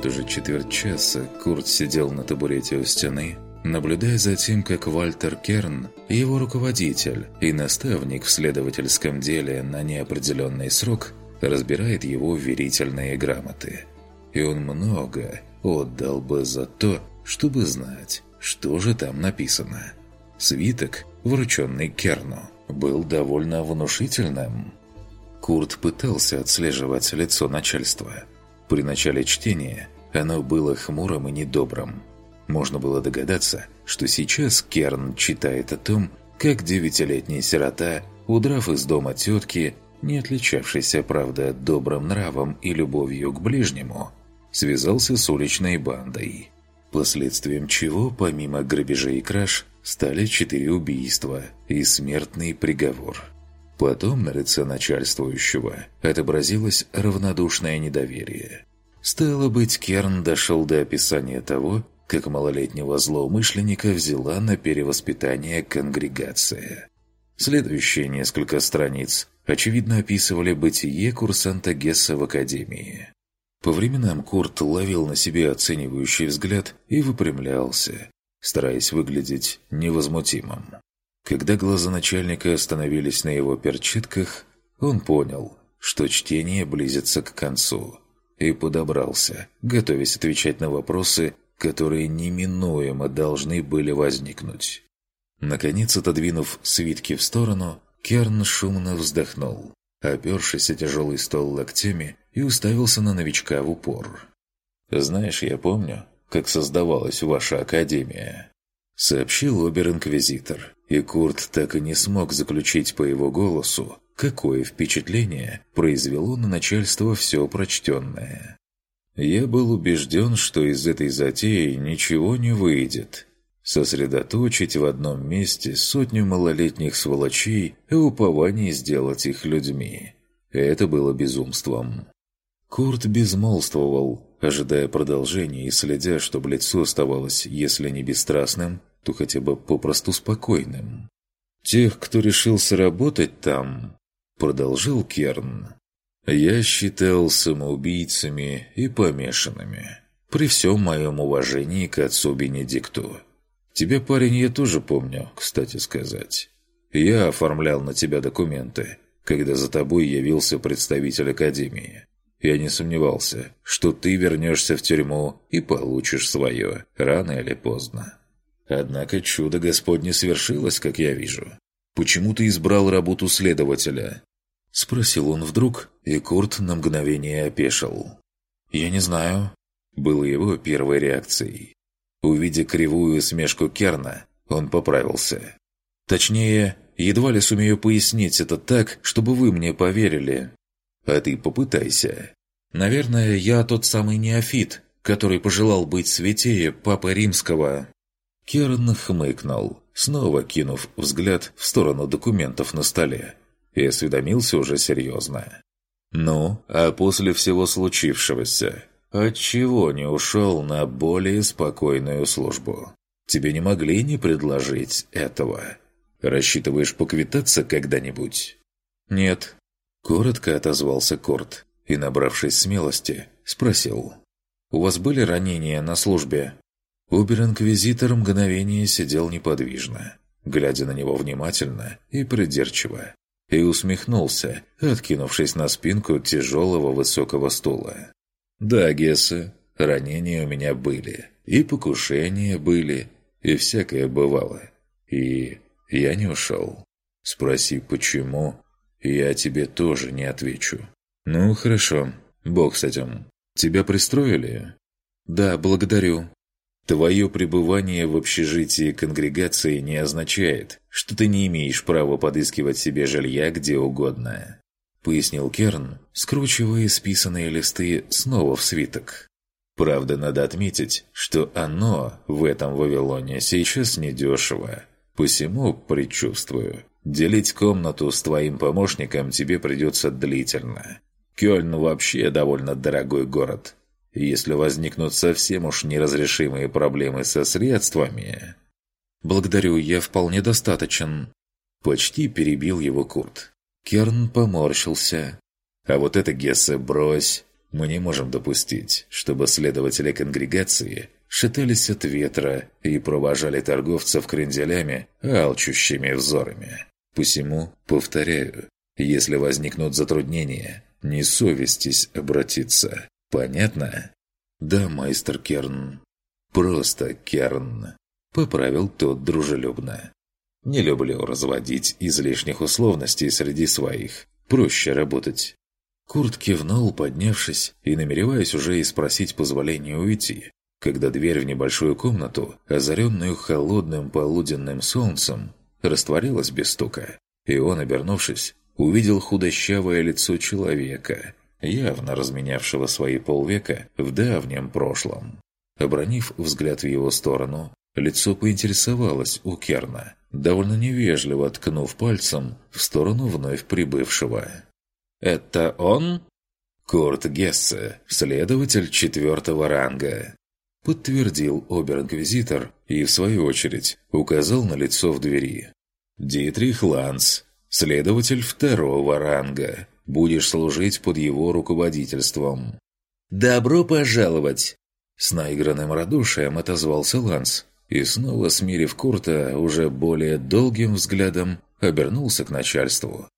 Вот уже четверть часа Курт сидел на табурете у стены, наблюдая за тем, как Вальтер Керн, его руководитель и наставник в следовательском деле на неопределенный срок, разбирает его верительные грамоты. И он много отдал бы за то, чтобы знать, что же там написано. Свиток, врученный Керну, был довольно внушительным. Курт пытался отслеживать лицо начальства. При начале чтения оно было хмурым и недобрым. Можно было догадаться, что сейчас Керн читает о том, как девятилетний сирота, удрав из дома тетки, не отличавшийся, правда, добрым нравом и любовью к ближнему, связался с уличной бандой. Последствием чего, помимо грабежей и краж, стали четыре убийства и смертный приговор. Потом на лице начальствующего отобразилось равнодушное недоверие. Стало быть, Керн дошел до описания того, как малолетнего злоумышленника взяла на перевоспитание конгрегация. Следующие несколько страниц, очевидно, описывали бытие курсанта Гесса в академии. По временам Курт ловил на себе оценивающий взгляд и выпрямлялся, стараясь выглядеть невозмутимым. Когда глаза начальника остановились на его перчатках, он понял, что чтение близится к концу, и подобрался, готовясь отвечать на вопросы, которые неминуемо должны были возникнуть. Наконец, отодвинув свитки в сторону, Керн шумно вздохнул, опершись о тяжелый стол локтями и уставился на новичка в упор. «Знаешь, я помню, как создавалась ваша академия», — сообщил обер-инквизитор, и Курт так и не смог заключить по его голосу, какое впечатление произвело на начальство все прочтенное. Я был убежден, что из этой затеи ничего не выйдет. Сосредоточить в одном месте сотню малолетних сволочей и упований сделать их людьми. Это было безумством. Курт безмолвствовал, ожидая продолжения и следя, чтобы лицо оставалось, если не бесстрастным, то хотя бы попросту спокойным. «Тех, кто решился работать там», — продолжил Керн, — «я считал самоубийцами и помешанными, при всем моем уважении к отцу Бенедикту. Тебя, парень, я тоже помню, кстати сказать. Я оформлял на тебя документы, когда за тобой явился представитель Академии. Я не сомневался, что ты вернешься в тюрьму и получишь свое, рано или поздно. Однако чудо Господне свершилось, как я вижу. Почему ты избрал работу следователя?» Спросил он вдруг, и Курт на мгновение опешил. «Я не знаю», — было его первой реакцией. Увидя кривую смешку Керна, он поправился. «Точнее, едва ли сумею пояснить это так, чтобы вы мне поверили. А ты попытайся. Наверное, я тот самый неофит, который пожелал быть святее Папы Римского». Керн хмыкнул, снова кинув взгляд в сторону документов на столе, и осведомился уже серьезно. «Ну, а после всего случившегося, отчего не ушел на более спокойную службу? Тебе не могли не предложить этого? Рассчитываешь поквитаться когда-нибудь?» «Нет», — коротко отозвался Корт и, набравшись смелости, спросил. «У вас были ранения на службе?» Убер-инквизитор мгновение сидел неподвижно, глядя на него внимательно и придирчиво, и усмехнулся, откинувшись на спинку тяжелого высокого стула. «Да, Гесса, ранения у меня были, и покушения были, и всякое бывало. И я не ушел. Спроси, почему, я тебе тоже не отвечу. Ну, хорошо, бог с этим. Тебя пристроили?» «Да, благодарю», Твое пребывание в общежитии конгрегации не означает, что ты не имеешь права подыскивать себе жилья где угодно», — пояснил Керн, скручивая списанные листы снова в свиток. «Правда, надо отметить, что оно в этом Вавилоне сейчас недешево. Посему, предчувствую, делить комнату с твоим помощником тебе придется длительно. Кёльн вообще довольно дорогой город» если возникнут совсем уж неразрешимые проблемы со средствами. «Благодарю, я вполне достаточен». Почти перебил его Курт. Керн поморщился. А вот это, Гессе, брось. Мы не можем допустить, чтобы следователи конгрегации шатались от ветра и провожали торговцев кренделями алчущими взорами. Посему, повторяю, если возникнут затруднения, не совестись обратиться. Понятно? Да, майстер Керн. Просто Керн. Поправил тот дружелюбно. Не люблю разводить излишних условностей среди своих. Проще работать. Курт кивнул, поднявшись, и намереваясь уже и спросить позволения уйти, когда дверь в небольшую комнату, озаренную холодным полуденным солнцем, растворилась без стука, и он, обернувшись, увидел худощавое лицо человека, явно разменявшего свои полвека в давнем прошлом. Обронив взгляд в его сторону, лицо поинтересовалось у Керна, довольно невежливо ткнув пальцем в сторону вновь прибывшего. «Это он?» «Курт Гессе, следователь четвертого ранга», – подтвердил обер-инквизитор и, в свою очередь, указал на лицо в двери. «Дитрих Ланс, следователь второго ранга. Будешь служить под его руководительством». «Добро пожаловать!» С наигранным радушием отозвался Ланс и, снова смирив Курта уже более долгим взглядом, обернулся к начальству.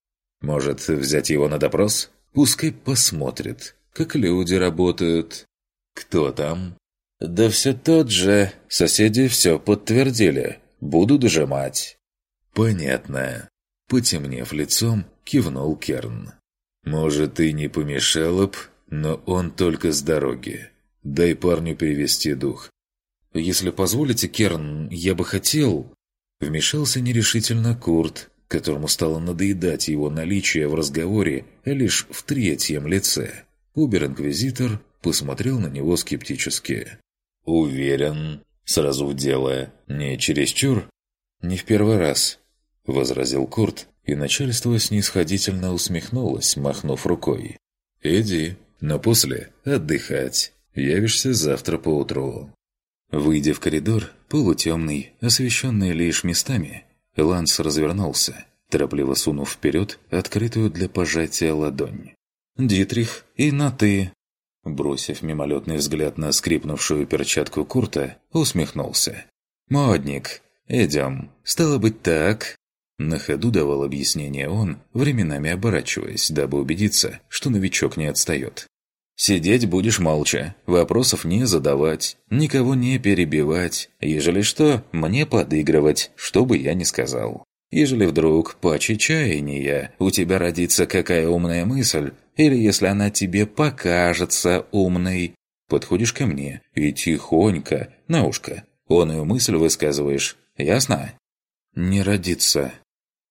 Может, взять его на допрос? Пускай посмотрит, как люди работают. Кто там? Да все тот же. Соседи все подтвердили. Буду дожимать. Понятно. Потемнев лицом, кивнул Керн. Может, и не помешало б, но он только с дороги. Дай парню перевести дух. Если позволите, Керн, я бы хотел... Вмешался нерешительно Курт, которому стало надоедать его наличие в разговоре лишь в третьем лице. Убер-инквизитор посмотрел на него скептически. «Уверен, сразу в дело, не чересчур?» «Не в первый раз», — возразил Курт, и начальство снисходительно усмехнулось, махнув рукой. «Иди, но после отдыхать. Явишься завтра поутру». Выйдя в коридор, полутемный, освещенный лишь местами, Ланс развернулся, торопливо сунув вперед открытую для пожатия ладонь. «Дитрих, и на «ты». Бросив мимолетный взгляд на скрипнувшую перчатку Курта, усмехнулся. «Модник, идем. Стало быть так». На ходу давал объяснение он, временами оборачиваясь, дабы убедиться, что новичок не отстает. Сидеть будешь молча, вопросов не задавать, никого не перебивать, ежели что, мне подыгрывать, что бы я ни сказал. Ежели вдруг, по чаяния, у тебя родится какая умная мысль, или если она тебе покажется умной, подходишь ко мне и тихонько, на ушко, оную мысль высказываешь, ясно? «Не родится», –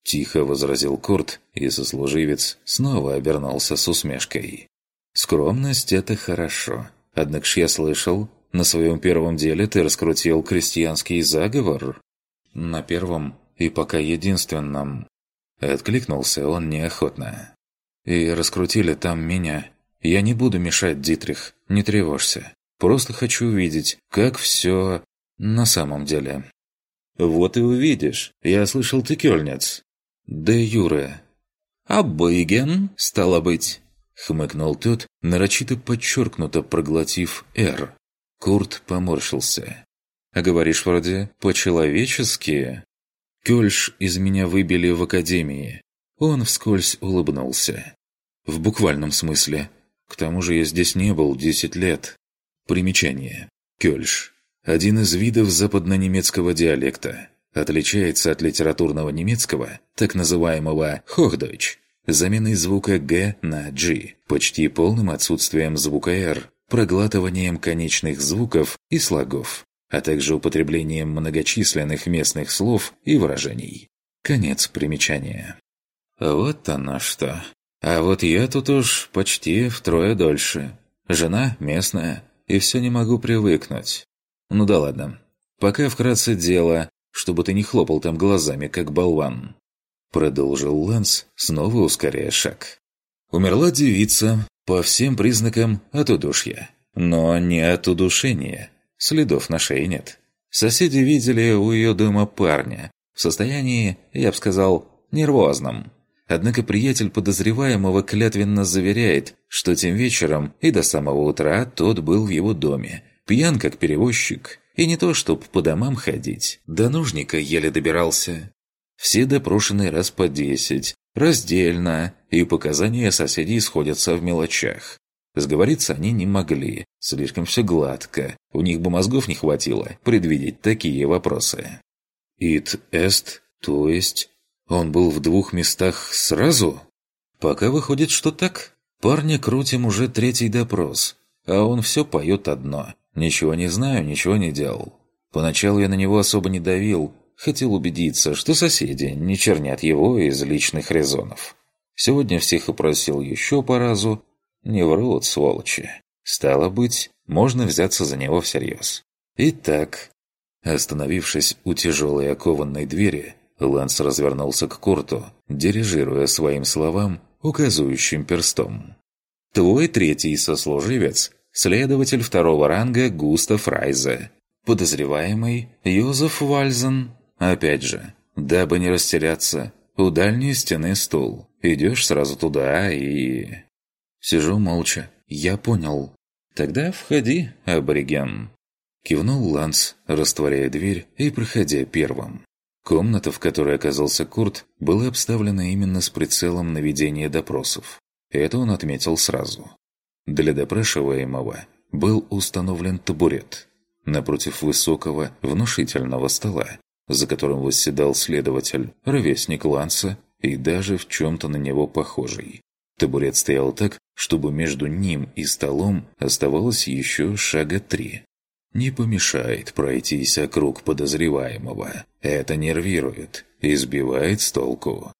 тихо возразил Курт, и сослуживец снова обернулся с усмешкой. Скромность – это хорошо. Однако ж я слышал, на своем первом деле ты раскрутил крестьянский заговор. На первом и пока единственном. Откликнулся он неохотно. И раскрутили там меня. Я не буду мешать, Дитрих, не тревожься. Просто хочу увидеть, как все на самом деле. Вот и увидишь. Я слышал, ты кёльнец. Да, Юра. А Бейген, стало быть. Хмыкнул тот, нарочито подчеркнуто проглотив «Р». Курт поморщился. «А говоришь вроде по-человечески?» «Кёльш из меня выбили в академии». Он вскользь улыбнулся. «В буквальном смысле. К тому же я здесь не был десять лет». Примечание. Кёльш. Один из видов западно-немецкого диалекта. Отличается от литературного немецкого, так называемого «Хохдойч», заменой звука «г» на «g», почти полным отсутствием звука «r», проглатыванием конечных звуков и слогов, а также употреблением многочисленных местных слов и выражений. Конец примечания. Вот оно что. А вот я тут уж почти втрое дольше. Жена местная, и все не могу привыкнуть. Ну да ладно. Пока вкратце дело, чтобы ты не хлопал там глазами, как болван. Продолжил Ланс, снова ускоряя шаг. Умерла девица, по всем признакам от удушья. Но не от удушения. Следов на шее нет. Соседи видели у ее дома парня. В состоянии, я бы сказал, нервозном. Однако приятель подозреваемого клятвенно заверяет, что тем вечером и до самого утра тот был в его доме, пьян как перевозчик, и не то чтоб по домам ходить, до нужника еле добирался. Все допрошенные раз по десять, раздельно, и показания соседей сходятся в мелочах. Сговориться они не могли, слишком все гладко, у них бы мозгов не хватило предвидеть такие вопросы. «Ит эст, то есть он был в двух местах сразу? Пока выходит, что так. Парня крутим уже третий допрос, а он все поет одно. Ничего не знаю, ничего не делал. Поначалу я на него особо не давил, хотел убедиться, что соседи не чернят его из личных резонов. Сегодня всех опросил еще по разу. Не врут, сволочи. Стало быть, можно взяться за него всерьез. Итак, остановившись у тяжелой окованной двери, Ланс развернулся к Курту, дирижируя своим словам, указывающим перстом. «Твой третий сослуживец – следователь второго ранга Густав Райзе. Подозреваемый – Йозеф Вальзен. Опять же, дабы не растеряться, у дальней стены стул. Идешь сразу туда и...» Сижу молча. «Я понял». «Тогда входи, абориген». Кивнул Ланс, растворяя дверь и проходя первым. Комната, в которой оказался Курт, была обставлена именно с прицелом наведения допросов. Это он отметил сразу. Для допрашиваемого был установлен табурет напротив высокого, внушительного стола, за которым восседал следователь, ровесник Ланса и даже в чем-то на него похожий. Табурет стоял так, чтобы между ним и столом оставалось еще шага три не помешает пройтись округ подозреваемого. Это нервирует, избивает с толку.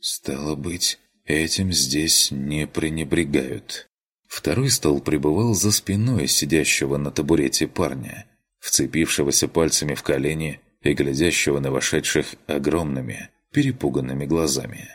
Стало быть, этим здесь не пренебрегают. Второй стол пребывал за спиной сидящего на табурете парня, вцепившегося пальцами в колени и глядящего на вошедших огромными, перепуганными глазами.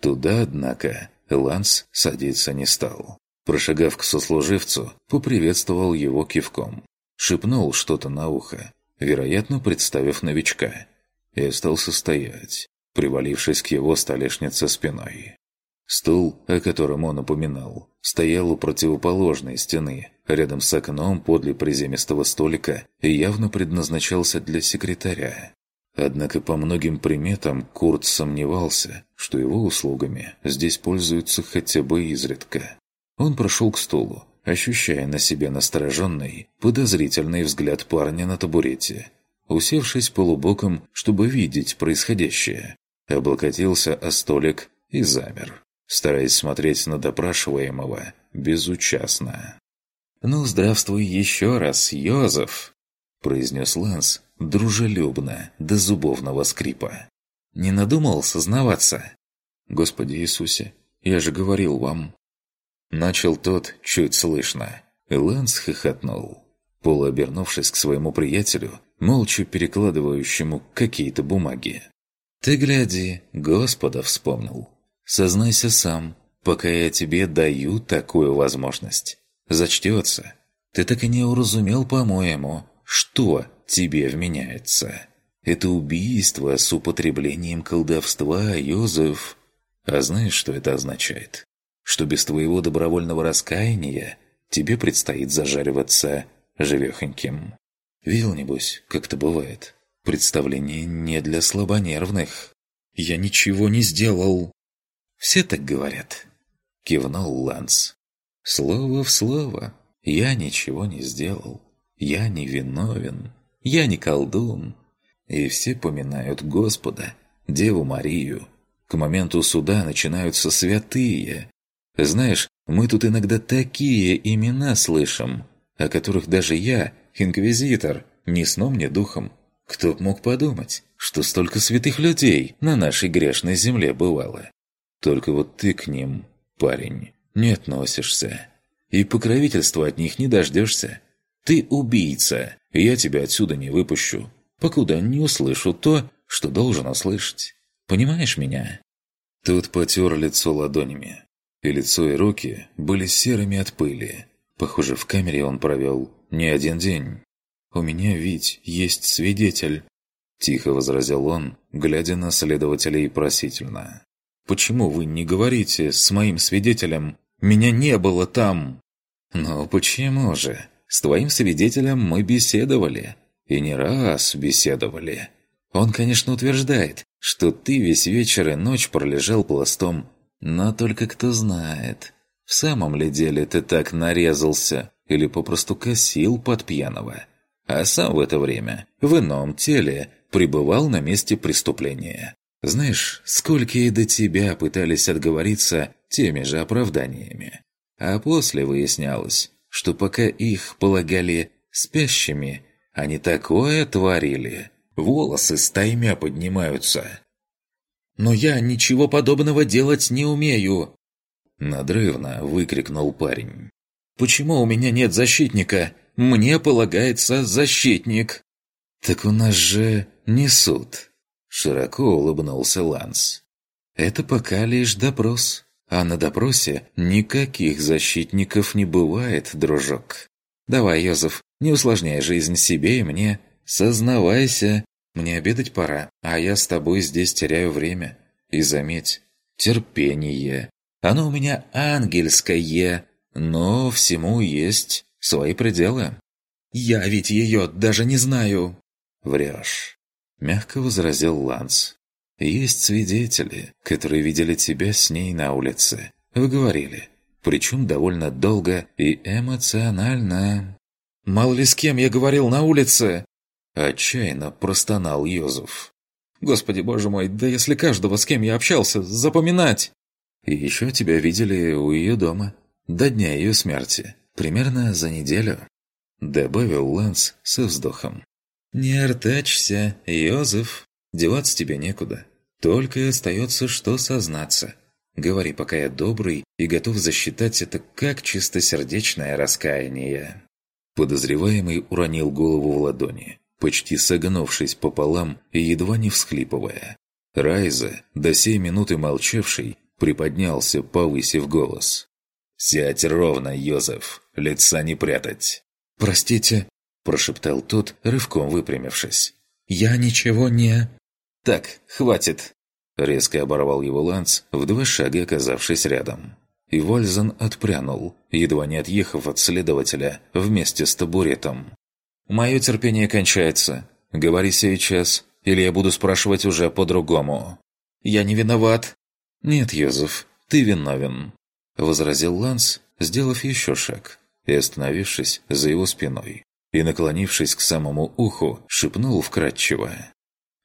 Туда, однако, Ланс садиться не стал. Прошагав к сослуживцу, поприветствовал его кивком шепнул что-то на ухо, вероятно, представив новичка, и остался стоять, привалившись к его столешнице спиной. Стул, о котором он упоминал, стоял у противоположной стены, рядом с окном подле приземистого столика и явно предназначался для секретаря. Однако по многим приметам Курт сомневался, что его услугами здесь пользуются хотя бы изредка. Он прошел к стулу, ощущая на себе настороженный, подозрительный взгляд парня на табурете. Усевшись полубоком, чтобы видеть происходящее, облокотился о столик и замер, стараясь смотреть на допрашиваемого безучастно. «Ну, здравствуй еще раз, Йозеф!» – произнес Ланс дружелюбно, до зубовного скрипа. «Не надумал сознаваться?» «Господи Иисусе, я же говорил вам, Начал тот чуть слышно. Ланс хохотнул. Полуобернувшись к своему приятелю, молча перекладывающему какие-то бумаги. «Ты гляди, Господа вспомнил. Сознайся сам, пока я тебе даю такую возможность. Зачтется. Ты так и не уразумел, по-моему, что тебе вменяется. Это убийство с употреблением колдовства, Йозеф. А знаешь, что это означает? что без твоего добровольного раскаяния тебе предстоит зажариваться живехоньким. Видел, небось, как это бывает. Представление не для слабонервных. Я ничего не сделал. Все так говорят. Кивнул Ланс. Слово в слово. Я ничего не сделал. Я не виновен. Я не колдун. И все поминают Господа, Деву Марию. К моменту суда начинаются святые, знаешь, мы тут иногда такие имена слышим, о которых даже я, инквизитор, ни сном, ни духом. Кто б мог подумать, что столько святых людей на нашей грешной земле бывало. Только вот ты к ним, парень, не относишься. И покровительства от них не дождешься. Ты убийца, и я тебя отсюда не выпущу, покуда не услышу то, что должен услышать. Понимаешь меня?» Тут потер лицо ладонями. И лицо, и руки были серыми от пыли. Похоже, в камере он провел не один день. «У меня ведь есть свидетель», – тихо возразил он, глядя на следователей просительно. Почему вы не говорите с моим свидетелем? Меня не было там!» «Ну почему же? С твоим свидетелем мы беседовали. И не раз беседовали. Он, конечно, утверждает, что ты весь вечер и ночь пролежал пластом. Но только кто знает, в самом ли деле ты так нарезался или попросту косил под пьяного. А сам в это время в ином теле пребывал на месте преступления. Знаешь, сколько и до тебя пытались отговориться теми же оправданиями. А после выяснялось, что пока их полагали спящими, они такое творили. Волосы стаймя поднимаются. «Но я ничего подобного делать не умею!» Надрывно выкрикнул парень. «Почему у меня нет защитника? Мне полагается защитник!» «Так у нас же не суд!» Широко улыбнулся Ланс. «Это пока лишь допрос. А на допросе никаких защитников не бывает, дружок. Давай, Йозеф, не усложняй жизнь себе и мне. Сознавайся. Мне обедать пора, а я с тобой здесь теряю время. И заметь, терпение. Оно у меня ангельское, но всему есть свои пределы. Я ведь ее даже не знаю. Врешь. Мягко возразил Ланс. Есть свидетели, которые видели тебя с ней на улице. Вы говорили. Причем довольно долго и эмоционально. «Мало ли с кем я говорил на улице!» Отчаянно простонал Йозеф. «Господи, боже мой, да если каждого, с кем я общался, запоминать!» «И еще тебя видели у ее дома. До дня ее смерти. Примерно за неделю», — добавил Ланс со вздохом. «Не артачься, Йозеф. Деваться тебе некуда. Только остается, что сознаться. Говори, пока я добрый и готов засчитать это как чистосердечное раскаяние». Подозреваемый уронил голову в ладони, почти согнувшись пополам и едва не всхлипывая. Райза, до сей минуты молчавший, приподнялся, повысив голос. «Сядь ровно, Йозеф, лица не прятать!» «Простите», – прошептал тот, рывком выпрямившись. «Я ничего не...» «Так, хватит!» Резко оборвал его Ланс, в два шага оказавшись рядом. И Вользен отпрянул, едва не отъехав от следователя вместе с табуретом. «Мое терпение кончается. Говори сейчас, или я буду спрашивать уже по-другому». «Я не виноват». «Нет, Йозеф, ты виновен», — возразил Ланс, сделав еще шаг и остановившись за его спиной и, наклонившись к самому уху, шепнул вкратчиво.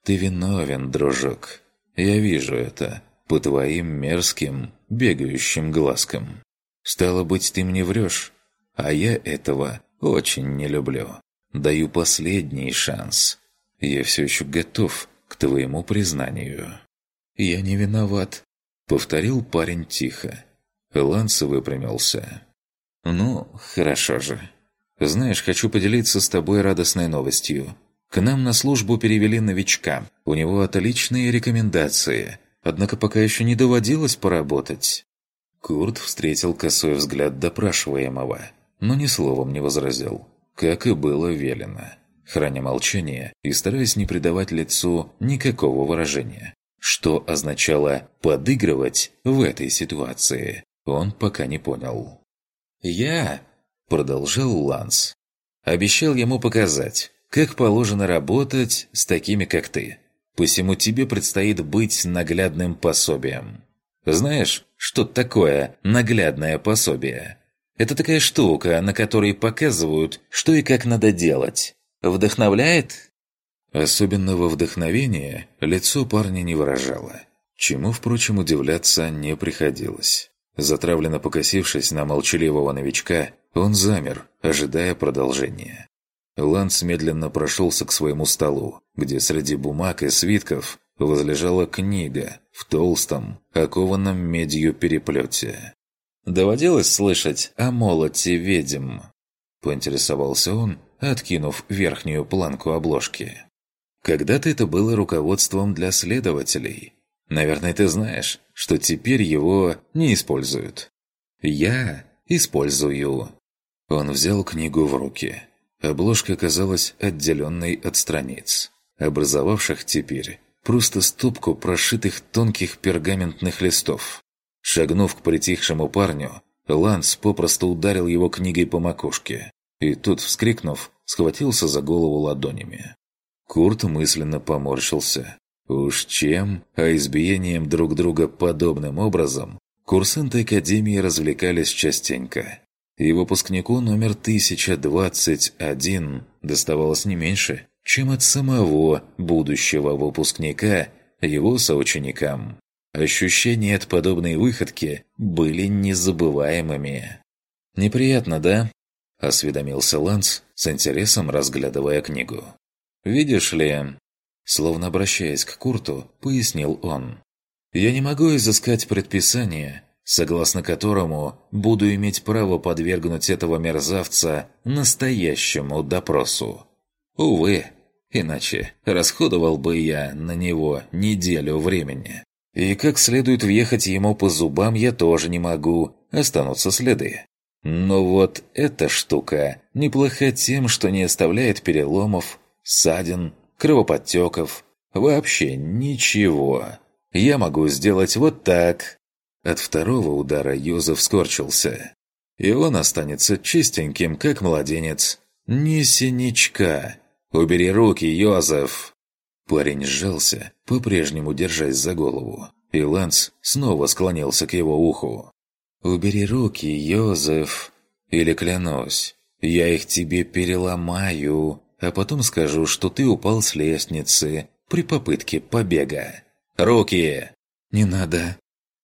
«Ты виновен, дружок. Я вижу это по твоим мерзким, бегающим глазкам. Стало быть, ты мне врешь, а я этого очень не люблю. Даю последний шанс. Я все еще готов к твоему признанию». «Я не виноват», — повторил парень тихо. Ланс выпрямился. «Ну, хорошо же. Знаешь, хочу поделиться с тобой радостной новостью. К нам на службу перевели новичка. У него отличные рекомендации. Однако пока еще не доводилось поработать». Курт встретил косой взгляд допрашиваемого, но ни словом не возразил, как и было велено, храня молчание и стараясь не придавать лицу никакого выражения. Что означало «подыгрывать» в этой ситуации, он пока не понял. «Я», — продолжал Ланс, — обещал ему показать, как положено работать с такими, как ты. Посему тебе предстоит быть наглядным пособием. Знаешь, что такое наглядное пособие? Это такая штука, на которой показывают, что и как надо делать. Вдохновляет? Особенного вдохновения лицо парня не выражало. Чему, впрочем, удивляться не приходилось. Затравленно покосившись на молчаливого новичка, он замер, ожидая продолжения. Ланс медленно прошелся к своему столу, где среди бумаг и свитков возлежала книга в толстом, окованном медью переплете. «Доводилось слышать о молоте ведьм?» – поинтересовался он, откинув верхнюю планку обложки. «Когда-то это было руководством для следователей. Наверное, ты знаешь, что теперь его не используют. Я использую». Он взял книгу в руки – Обложка казалась отделенной от страниц, образовавших теперь просто стопку прошитых тонких пергаментных листов. Шагнув к притихшему парню, Ланс попросту ударил его книгой по макушке, и тут, вскрикнув, схватился за голову ладонями. Курт мысленно поморщился. Уж чем, а избиением друг друга подобным образом, курсанты Академии развлекались частенько. И выпускнику номер 1021 доставалось не меньше, чем от самого будущего выпускника его соученикам. Ощущения от подобной выходки были незабываемыми. «Неприятно, да?» – осведомился Ланс, с интересом разглядывая книгу. «Видишь ли...» Словно обращаясь к Курту, пояснил он. «Я не могу изыскать предписание, согласно которому буду иметь право подвергнуть этого мерзавца настоящему допросу. Увы, иначе расходовал бы я на него неделю времени. И как следует въехать ему по зубам я тоже не могу, останутся следы. Но вот эта штука неплоха тем, что не оставляет переломов, ссадин, кровоподтеков, вообще ничего. Я могу сделать вот так. От второго удара Юзеф скорчился. И он останется чистеньким, как младенец. Ни синячка. Убери руки, Йозеф. Парень сжался, по-прежнему держась за голову. И Ланс снова склонился к его уху. «Убери руки, Йозеф, или клянусь, я их тебе переломаю, а потом скажу, что ты упал с лестницы при попытке побега. Руки!» «Не надо!»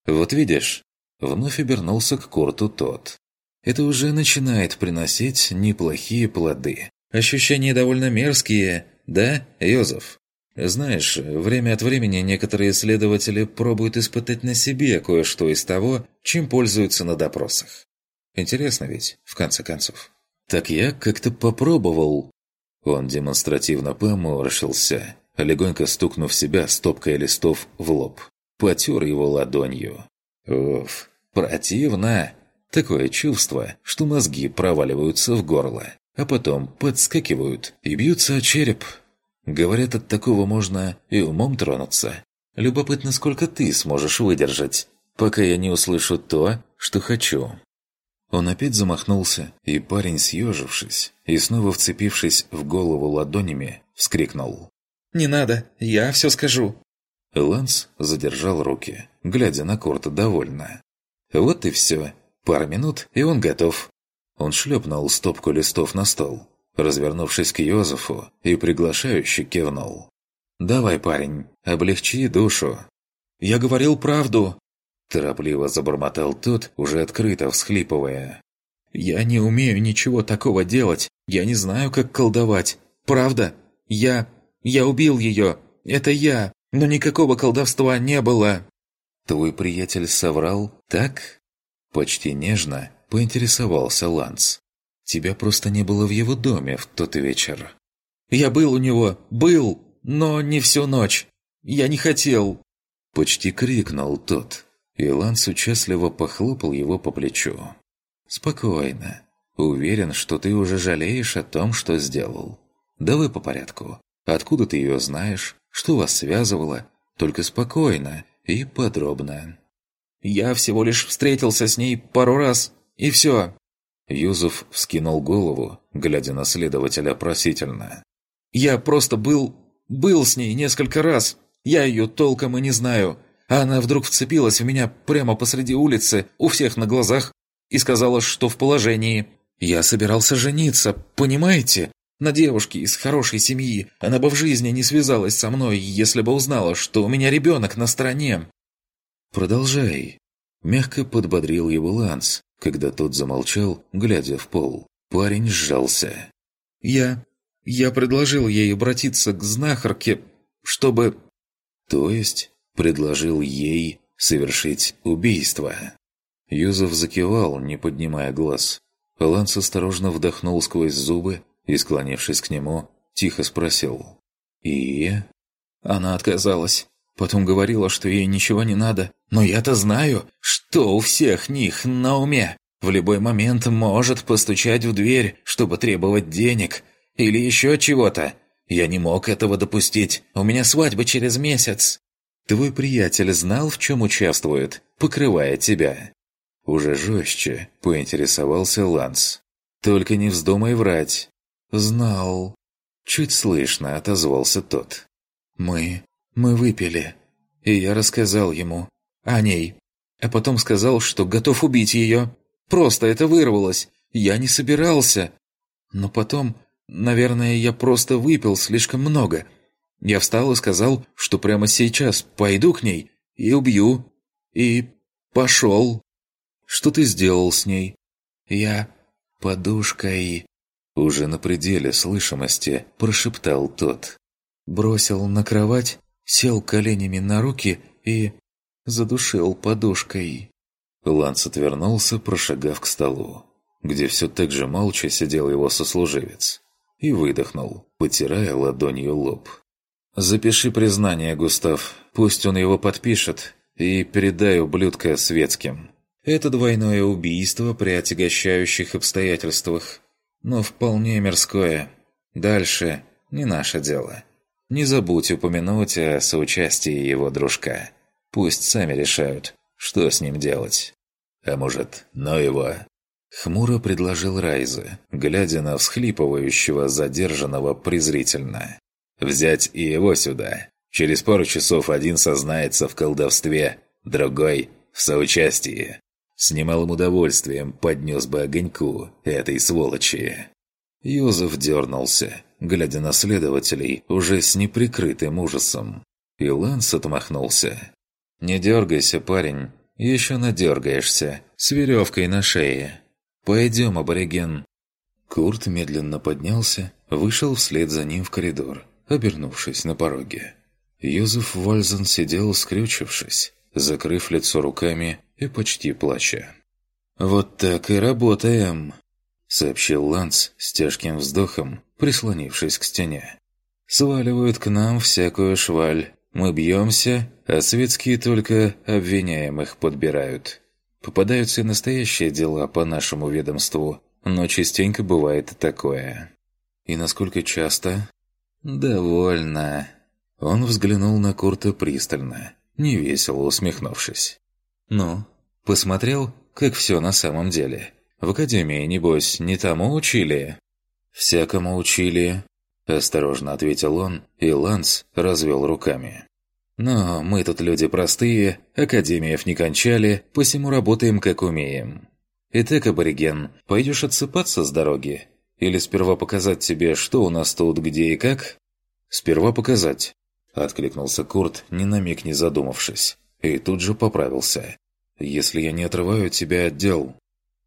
«Вот видишь?» Вновь обернулся к Курту тот. «Это уже начинает приносить неплохие плоды. Ощущения довольно мерзкие, да, Йозеф?» Знаешь, время от времени некоторые исследователи пробуют испытать на себе кое-что из того, чем пользуются на допросах. Интересно ведь, в конце концов. Так я как-то попробовал. Он демонстративно поморщился, легонько стукнув себя стопкой листов в лоб. Потер его ладонью. Уф, противно. Такое чувство, что мозги проваливаются в горло, а потом подскакивают и бьются о череп. Говорят, от такого можно и умом тронуться. Любопытно, сколько ты сможешь выдержать, пока я не услышу то, что хочу». Он опять замахнулся, и парень, съежившись и снова вцепившись в голову ладонями, вскрикнул. «Не надо, я все скажу». Ланс задержал руки, глядя на Корта довольно. «Вот и все. Пара минут, и он готов». Он шлепнул стопку листов на стол, развернувшись к Йозефу и приглашающе кивнул. «Давай, парень, облегчи душу». «Я говорил правду!» Торопливо забормотал тот, уже открыто всхлипывая. «Я не умею ничего такого делать. Я не знаю, как колдовать. Правда? Я... Я убил ее. Это я. Но никакого колдовства не было». «Твой приятель соврал, так?» Почти нежно поинтересовался Ланс. Тебя просто не было в его доме в тот вечер». «Я был у него, был, но не всю ночь. Я не хотел». Почти крикнул тот, и Ланс участливо похлопал его по плечу. «Спокойно. Уверен, что ты уже жалеешь о том, что сделал. Давай по порядку. Откуда ты ее знаешь? Что вас связывало? Только спокойно и подробно». «Я всего лишь встретился с ней пару раз, и все. Юзеф вскинул голову, глядя на следователя просительно. «Я просто был... был с ней несколько раз. Я ее толком и не знаю. А она вдруг вцепилась в меня прямо посреди улицы, у всех на глазах, и сказала, что в положении. Я собирался жениться, понимаете? На девушке из хорошей семьи. Она бы в жизни не связалась со мной, если бы узнала, что у меня ребенок на стороне». «Продолжай», – мягко подбодрил его Ланс, когда тот замолчал, глядя в пол, парень сжался. «Я... я предложил ей обратиться к знахарке, чтобы...» «То есть предложил ей совершить убийство?» Юзеф закивал, не поднимая глаз. Ланс осторожно вдохнул сквозь зубы и, склонившись к нему, тихо спросил. «И?» Она отказалась. Потом говорила, что ей ничего не надо. Но я-то знаю, что у всех них на уме. В любой момент может постучать в дверь, чтобы требовать денег или еще чего-то. Я не мог этого допустить. У меня свадьба через месяц. Твой приятель знал, в чем участвует, покрывая тебя. Уже жестче поинтересовался Ланс. Только не вздумай врать. Знал. Чуть слышно отозвался тот. Мы... мы выпили. И я рассказал ему. О ней. А потом сказал, что готов убить ее. Просто это вырвалось. Я не собирался. Но потом Наверное, я просто выпил слишком много. Я встал и сказал, что прямо сейчас пойду к ней и убью. И пошел. Что ты сделал с ней? Я подушкой... Уже на пределе слышимости прошептал тот. Бросил на кровать, сел коленями на руки и задушил подушкой. Ланс отвернулся, прошагав к столу, где все так же молча сидел его сослуживец и выдохнул, потирая ладонью лоб. «Запиши признание, Густав. Пусть он его подпишет, и передай ублюдка светским. Это двойное убийство при отягощающих обстоятельствах, но вполне мирское. Дальше не наше дело. Не забудь упомянуть о соучастии его дружка. Пусть сами решают, что с ним делать. А может, но его Хмуро предложил Райза, глядя на всхлипывающего задержанного презрительно. «Взять и его сюда. Через пару часов один сознается в колдовстве, другой – в соучастии. С немалым удовольствием поднес бы огоньку этой сволочи». Юзеф дернулся, глядя на следователей уже с неприкрытым ужасом. И Ланс отмахнулся. «Не дергайся, парень, еще надергаешься, с веревкой на шее». «Пойдем, абориген». Курт медленно поднялся, вышел вслед за ним в коридор, обернувшись на пороге. Юзеф Вальзен сидел, скрючившись, закрыв лицо руками и почти плача. «Вот так и работаем», — сообщил Ланс с тяжким вздохом, прислонившись к стене. «Сваливают к нам всякую шваль. Мы бьемся, а светские только обвиняемых подбирают. Попадаются и настоящие дела по нашему ведомству, но частенько бывает такое. И насколько часто? Довольно. Он взглянул на Курта пристально, невесело усмехнувшись. «Ну, посмотрел, как все на самом деле? В академии, небось, не тому учили?» «Всякому учили», – осторожно ответил он, и Ланс развел руками. Но мы тут люди простые, академиев не кончали, посему работаем как умеем. Итак, абориген, пойдешь отсыпаться с дороги? Или сперва показать тебе, что у нас тут, где и как? Сперва показать. Откликнулся Курт, ни на миг не задумавшись. И тут же поправился. «Если я не отрываю тебя от дел...»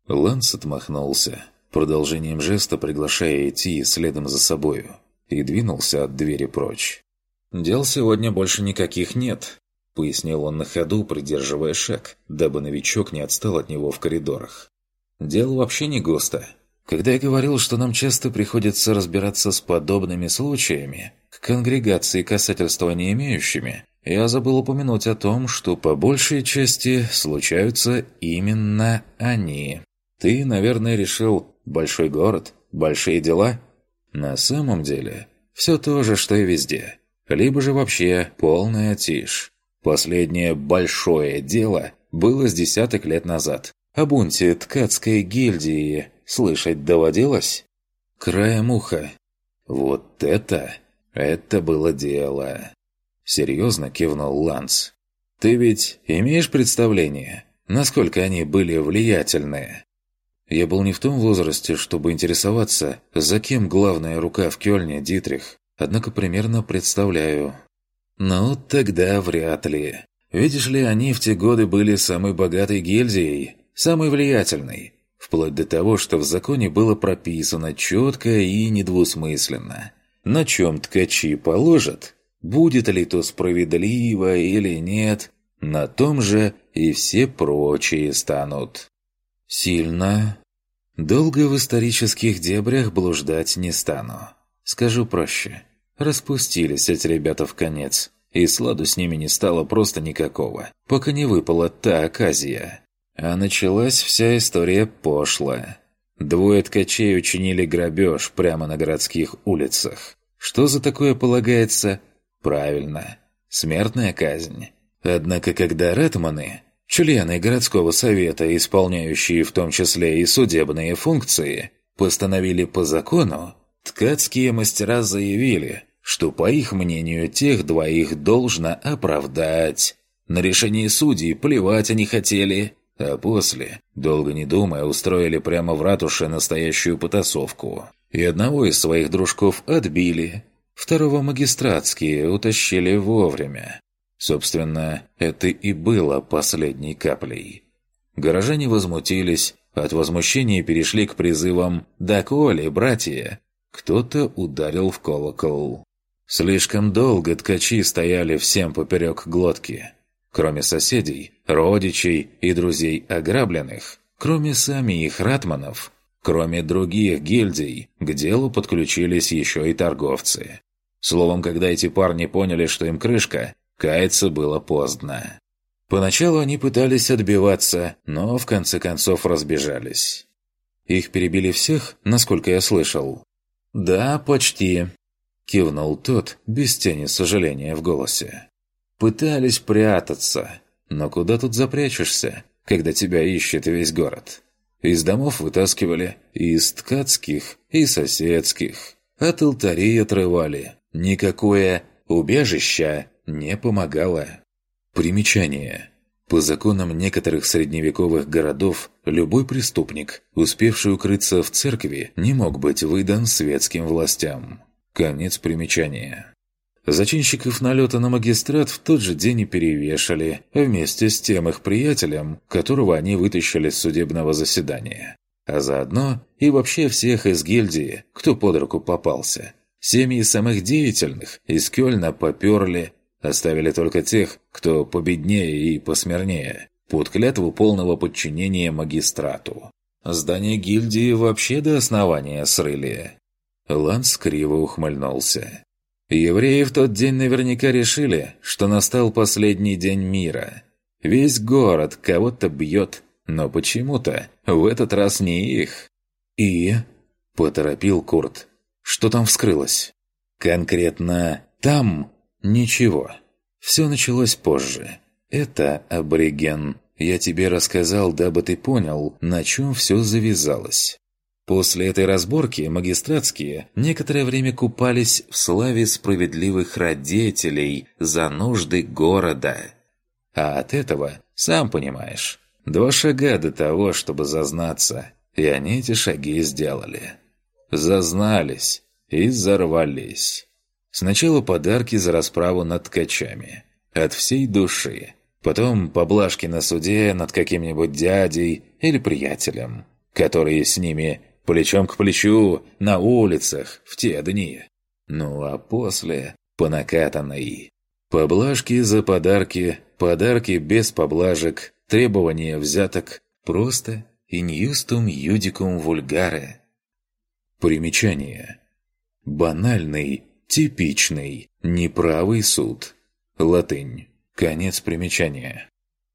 Ланс отмахнулся, продолжением жеста приглашая идти следом за собою, и двинулся от двери прочь. «Дел сегодня больше никаких нет», — пояснил он на ходу, придерживая шаг, дабы новичок не отстал от него в коридорах. «Дел вообще не густо. Когда я говорил, что нам часто приходится разбираться с подобными случаями, к конгрегации касательства не имеющими, я забыл упомянуть о том, что по большей части случаются именно они. Ты, наверное, решил «большой город, большие дела». На самом деле, все то же, что и везде либо же вообще полная тишь. Последнее большое дело было с десяток лет назад. О бунте ткацкой гильдии слышать доводилось? Краем уха. Вот это... это было дело. Серьезно кивнул Ланс. Ты ведь имеешь представление, насколько они были влиятельные? Я был не в том возрасте, чтобы интересоваться, за кем главная рука в Кёльне Дитрих однако примерно представляю. Ну, тогда вряд ли. Видишь ли, они в те годы были самой богатой гильдией, самой влиятельной, вплоть до того, что в законе было прописано четко и недвусмысленно. На чем ткачи положат, будет ли то справедливо или нет, на том же и все прочие станут. Сильно. Долго в исторических дебрях блуждать не стану. Скажу проще. Распустились эти ребята в конец, и сладу с ними не стало просто никакого, пока не выпала та оказия. А началась вся история пошлая. Двое ткачей учинили грабеж прямо на городских улицах. Что за такое полагается? Правильно, смертная казнь. Однако, когда ретманы, члены городского совета, исполняющие в том числе и судебные функции, постановили по закону, ткацкие мастера заявили, что, по их мнению, тех двоих должно оправдать. На решение судей плевать они хотели, а после, долго не думая, устроили прямо в ратуше настоящую потасовку. И одного из своих дружков отбили, второго магистратские утащили вовремя. Собственно, это и было последней каплей. Горожане возмутились, от возмущения перешли к призывам «Да коли, братья!» Кто-то ударил в колокол. Слишком долго ткачи стояли всем поперек глотки. Кроме соседей, родичей и друзей ограбленных, кроме самих ратманов, кроме других гильдий, к делу подключились еще и торговцы. Словом, когда эти парни поняли, что им крышка, каяться было поздно. Поначалу они пытались отбиваться, но в конце концов разбежались. Их перебили всех, насколько я слышал. «Да, почти», – кивнул тот, без тени сожаления в голосе. Пытались прятаться. Но куда тут запрячешься, когда тебя ищет весь город? Из домов вытаскивали, и из ткацких, и соседских. От алтарей отрывали. Никакое убежище не помогало. Примечание. По законам некоторых средневековых городов, любой преступник, успевший укрыться в церкви, не мог быть выдан светским властям. Конец примечания. Зачинщиков налета на магистрат в тот же день и перевешали, вместе с тем их приятелем, которого они вытащили с судебного заседания. А заодно и вообще всех из гильдии, кто под руку попался. Семьи самых деятельных из Кёльна поперли, оставили только тех, кто победнее и посмирнее, под клятву полного подчинения магистрату. Здание гильдии вообще до основания срыли. Ланс криво ухмыльнулся. Евреи в тот день наверняка решили, что настал последний день мира. Весь город кого-то бьет, но почему-то в этот раз не их. «И?» – поторопил Курт. «Что там вскрылось?» «Конкретно там ничего. Все началось позже. Это абориген. Я тебе рассказал, дабы ты понял, на чем все завязалось. После этой разборки магистратские некоторое время купались в славе справедливых родителей за нужды города. А от этого, сам понимаешь, два шага до того, чтобы зазнаться, и они эти шаги сделали. Зазнались и взорвались. Сначала подарки за расправу над ткачами. От всей души. Потом поблажки на суде над каким-нибудь дядей или приятелем, которые с ними плечом к плечу, на улицах, в те дни. Ну а после по накатанной. Поблажки за подарки, подарки без поблажек, требования взяток, просто иньюстум юдикум вульгаре. Примечание. Банальный, типичный, неправый суд. Латынь. Конец примечания.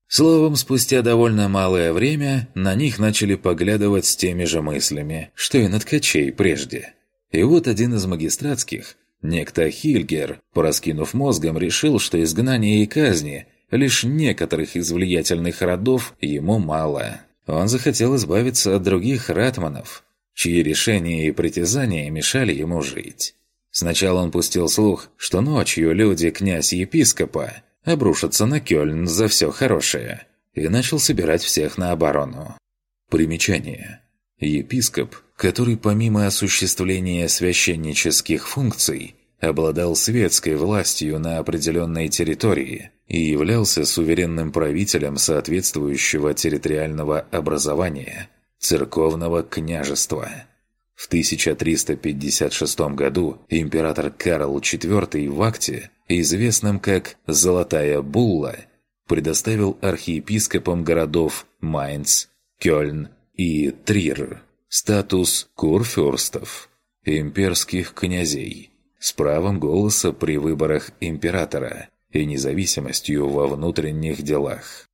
Словом, спустя довольно малое время на них начали поглядывать с теми же мыслями, что и на ткачей прежде. И вот один из магистратских, некто Хильгер, пораскинув мозгом, решил, что изгнание и казни лишь некоторых из влиятельных родов ему мало. Он захотел избавиться от других ратманов, чьи решения и притязания мешали ему жить. Сначала он пустил слух, что ночью люди князь-епископа обрушиться на Кёльн за все хорошее, и начал собирать всех на оборону. Примечание. Епископ, который помимо осуществления священнических функций, обладал светской властью на определенной территории и являлся суверенным правителем соответствующего территориального образования – церковного княжества. В 1356 году император Карл IV в акте известным как «Золотая булла», предоставил архиепископам городов Майнц, Кёльн и Трир статус курфюрстов, имперских князей, с правом голоса при выборах императора и независимостью во внутренних делах.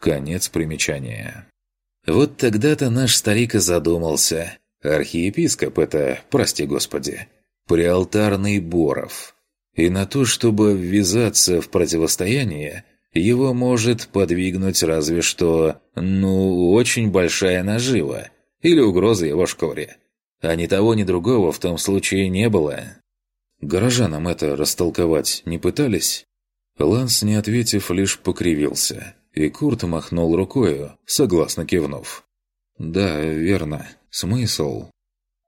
Конец примечания. Вот тогда-то наш старик и задумался. Архиепископ это, прости господи, приалтарный Боров. И на то, чтобы ввязаться в противостояние, его может подвигнуть разве что, ну, очень большая нажива или угроза его шкуре. А ни того, ни другого в том случае не было. Горожанам это растолковать не пытались? Ланс, не ответив, лишь покривился, и Курт махнул рукою, согласно кивнув. «Да, верно. Смысл?»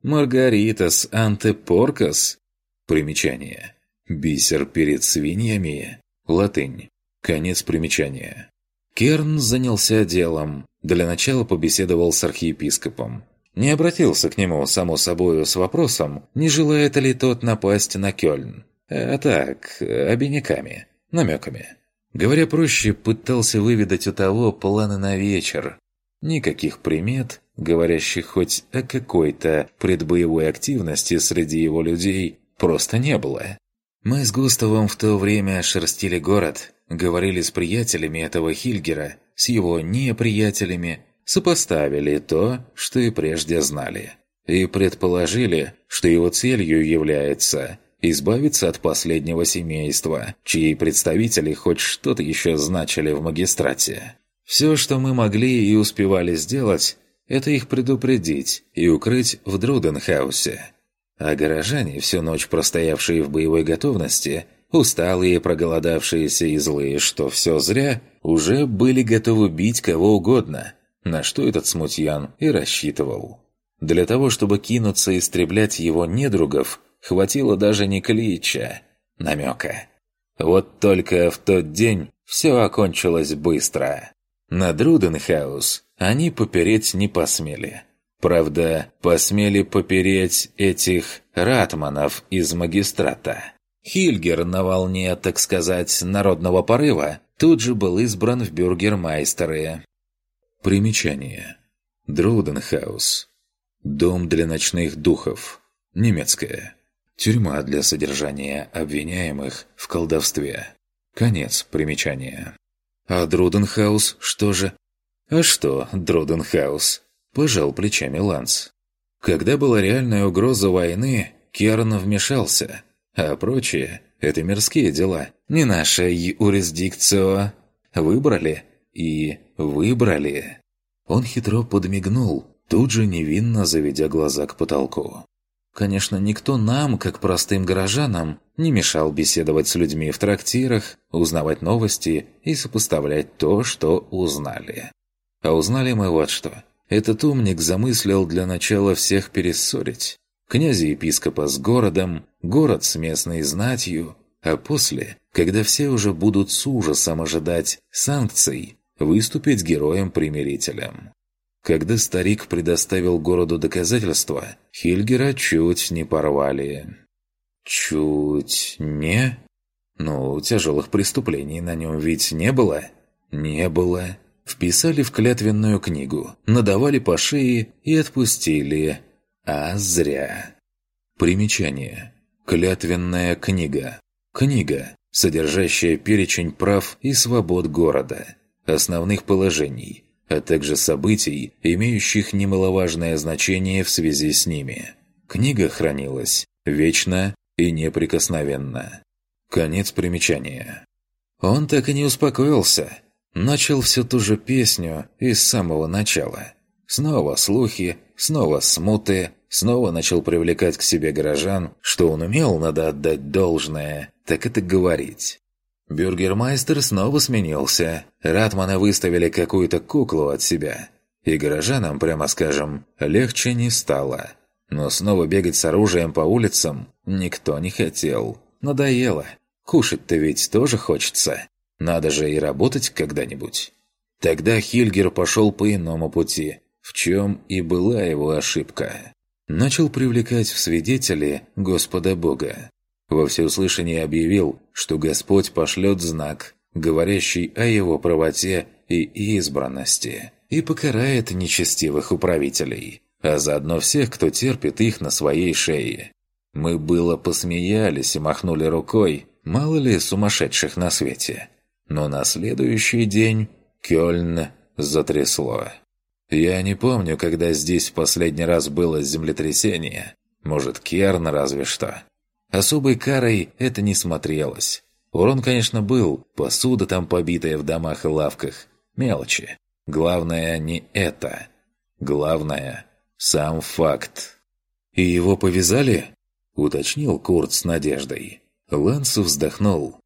«Маргаритас антепоркас?» Примечание. «Бисер перед свиньями?» Латынь. Конец примечания. Керн занялся делом. Для начала побеседовал с архиепископом. Не обратился к нему, само собою, с вопросом, не желает ли тот напасть на Кёльн. А так, обиняками, намеками. Говоря проще, пытался выведать у того планы на вечер. Никаких примет, говорящих хоть о какой-то предбоевой активности среди его людей, просто не было. Мы с Густавом в то время шерстили город, говорили с приятелями этого Хильгера, с его неприятелями, сопоставили то, что и прежде знали, и предположили, что его целью является избавиться от последнего семейства, чьи представители хоть что-то еще значили в магистрате. Все, что мы могли и успевали сделать, это их предупредить и укрыть в Друденхаусе. А горожане, всю ночь простоявшие в боевой готовности, усталые, проголодавшиеся и злые, что все зря, уже были готовы бить кого угодно – на что этот смутьян и рассчитывал. Для того, чтобы кинуться истреблять его недругов, хватило даже не клича, намека. Вот только в тот день все окончилось быстро. На Друденхаус они попереть не посмели. Правда, посмели попереть этих ратманов из магистрата. Хильгер на волне, так сказать, народного порыва тут же был избран в бюргермайстеры. Примечание. Дроуденхаус. Дом для ночных духов. Немецкая. Тюрьма для содержания обвиняемых в колдовстве. Конец примечания. А Друденхаус что же? А что Друденхаус? Пожал плечами Ланс. Когда была реальная угроза войны, Керн вмешался, а прочее – это мирские дела, не наша юрисдикцио. Выбрали и выбрали. Он хитро подмигнул, тут же невинно заведя глаза к потолку. Конечно, никто нам, как простым горожанам, не мешал беседовать с людьми в трактирах, узнавать новости и сопоставлять то, что узнали. А узнали мы вот что. Этот умник замыслил для начала всех перессорить. Князя-епископа с городом, город с местной знатью, а после, когда все уже будут с ужасом ожидать санкций, выступить героем-примирителем. Когда старик предоставил городу доказательства, Хильгера чуть не порвали. Чуть не? Ну, тяжелых преступлений на нем ведь не было? Не было. Вписали в клятвенную книгу, надавали по шее и отпустили. А зря. Примечание. Клятвенная книга. Книга, содержащая перечень прав и свобод города основных положений, а также событий, имеющих немаловажное значение в связи с ними. Книга хранилась вечно и неприкосновенно. Конец примечания. Он так и не успокоился. Начал всю ту же песню из самого начала. Снова слухи, снова смуты, снова начал привлекать к себе горожан, что он умел, надо отдать должное, так это говорить. Бюргермайстер снова сменился. Ратмана выставили какую-то куклу от себя. И горожанам, прямо скажем, легче не стало. Но снова бегать с оружием по улицам никто не хотел. Надоело. Кушать-то ведь тоже хочется. Надо же и работать когда-нибудь. Тогда Хильгер пошел по иному пути, в чем и была его ошибка. Начал привлекать в свидетели Господа Бога. Во всеуслышание объявил, что Господь пошлет знак, говорящий о его правоте и избранности, и покарает нечестивых управителей, а заодно всех, кто терпит их на своей шее. Мы было посмеялись и махнули рукой, мало ли сумасшедших на свете. Но на следующий день Кёльн затрясло. Я не помню, когда здесь в последний раз было землетрясение. Может, Керн разве что. Особой карой это не смотрелось. Урон, конечно, был, посуда там побитая в домах и лавках. Мелочи. Главное не это. Главное – сам факт. «И его повязали?» – уточнил Курт с надеждой. Ланс вздохнул.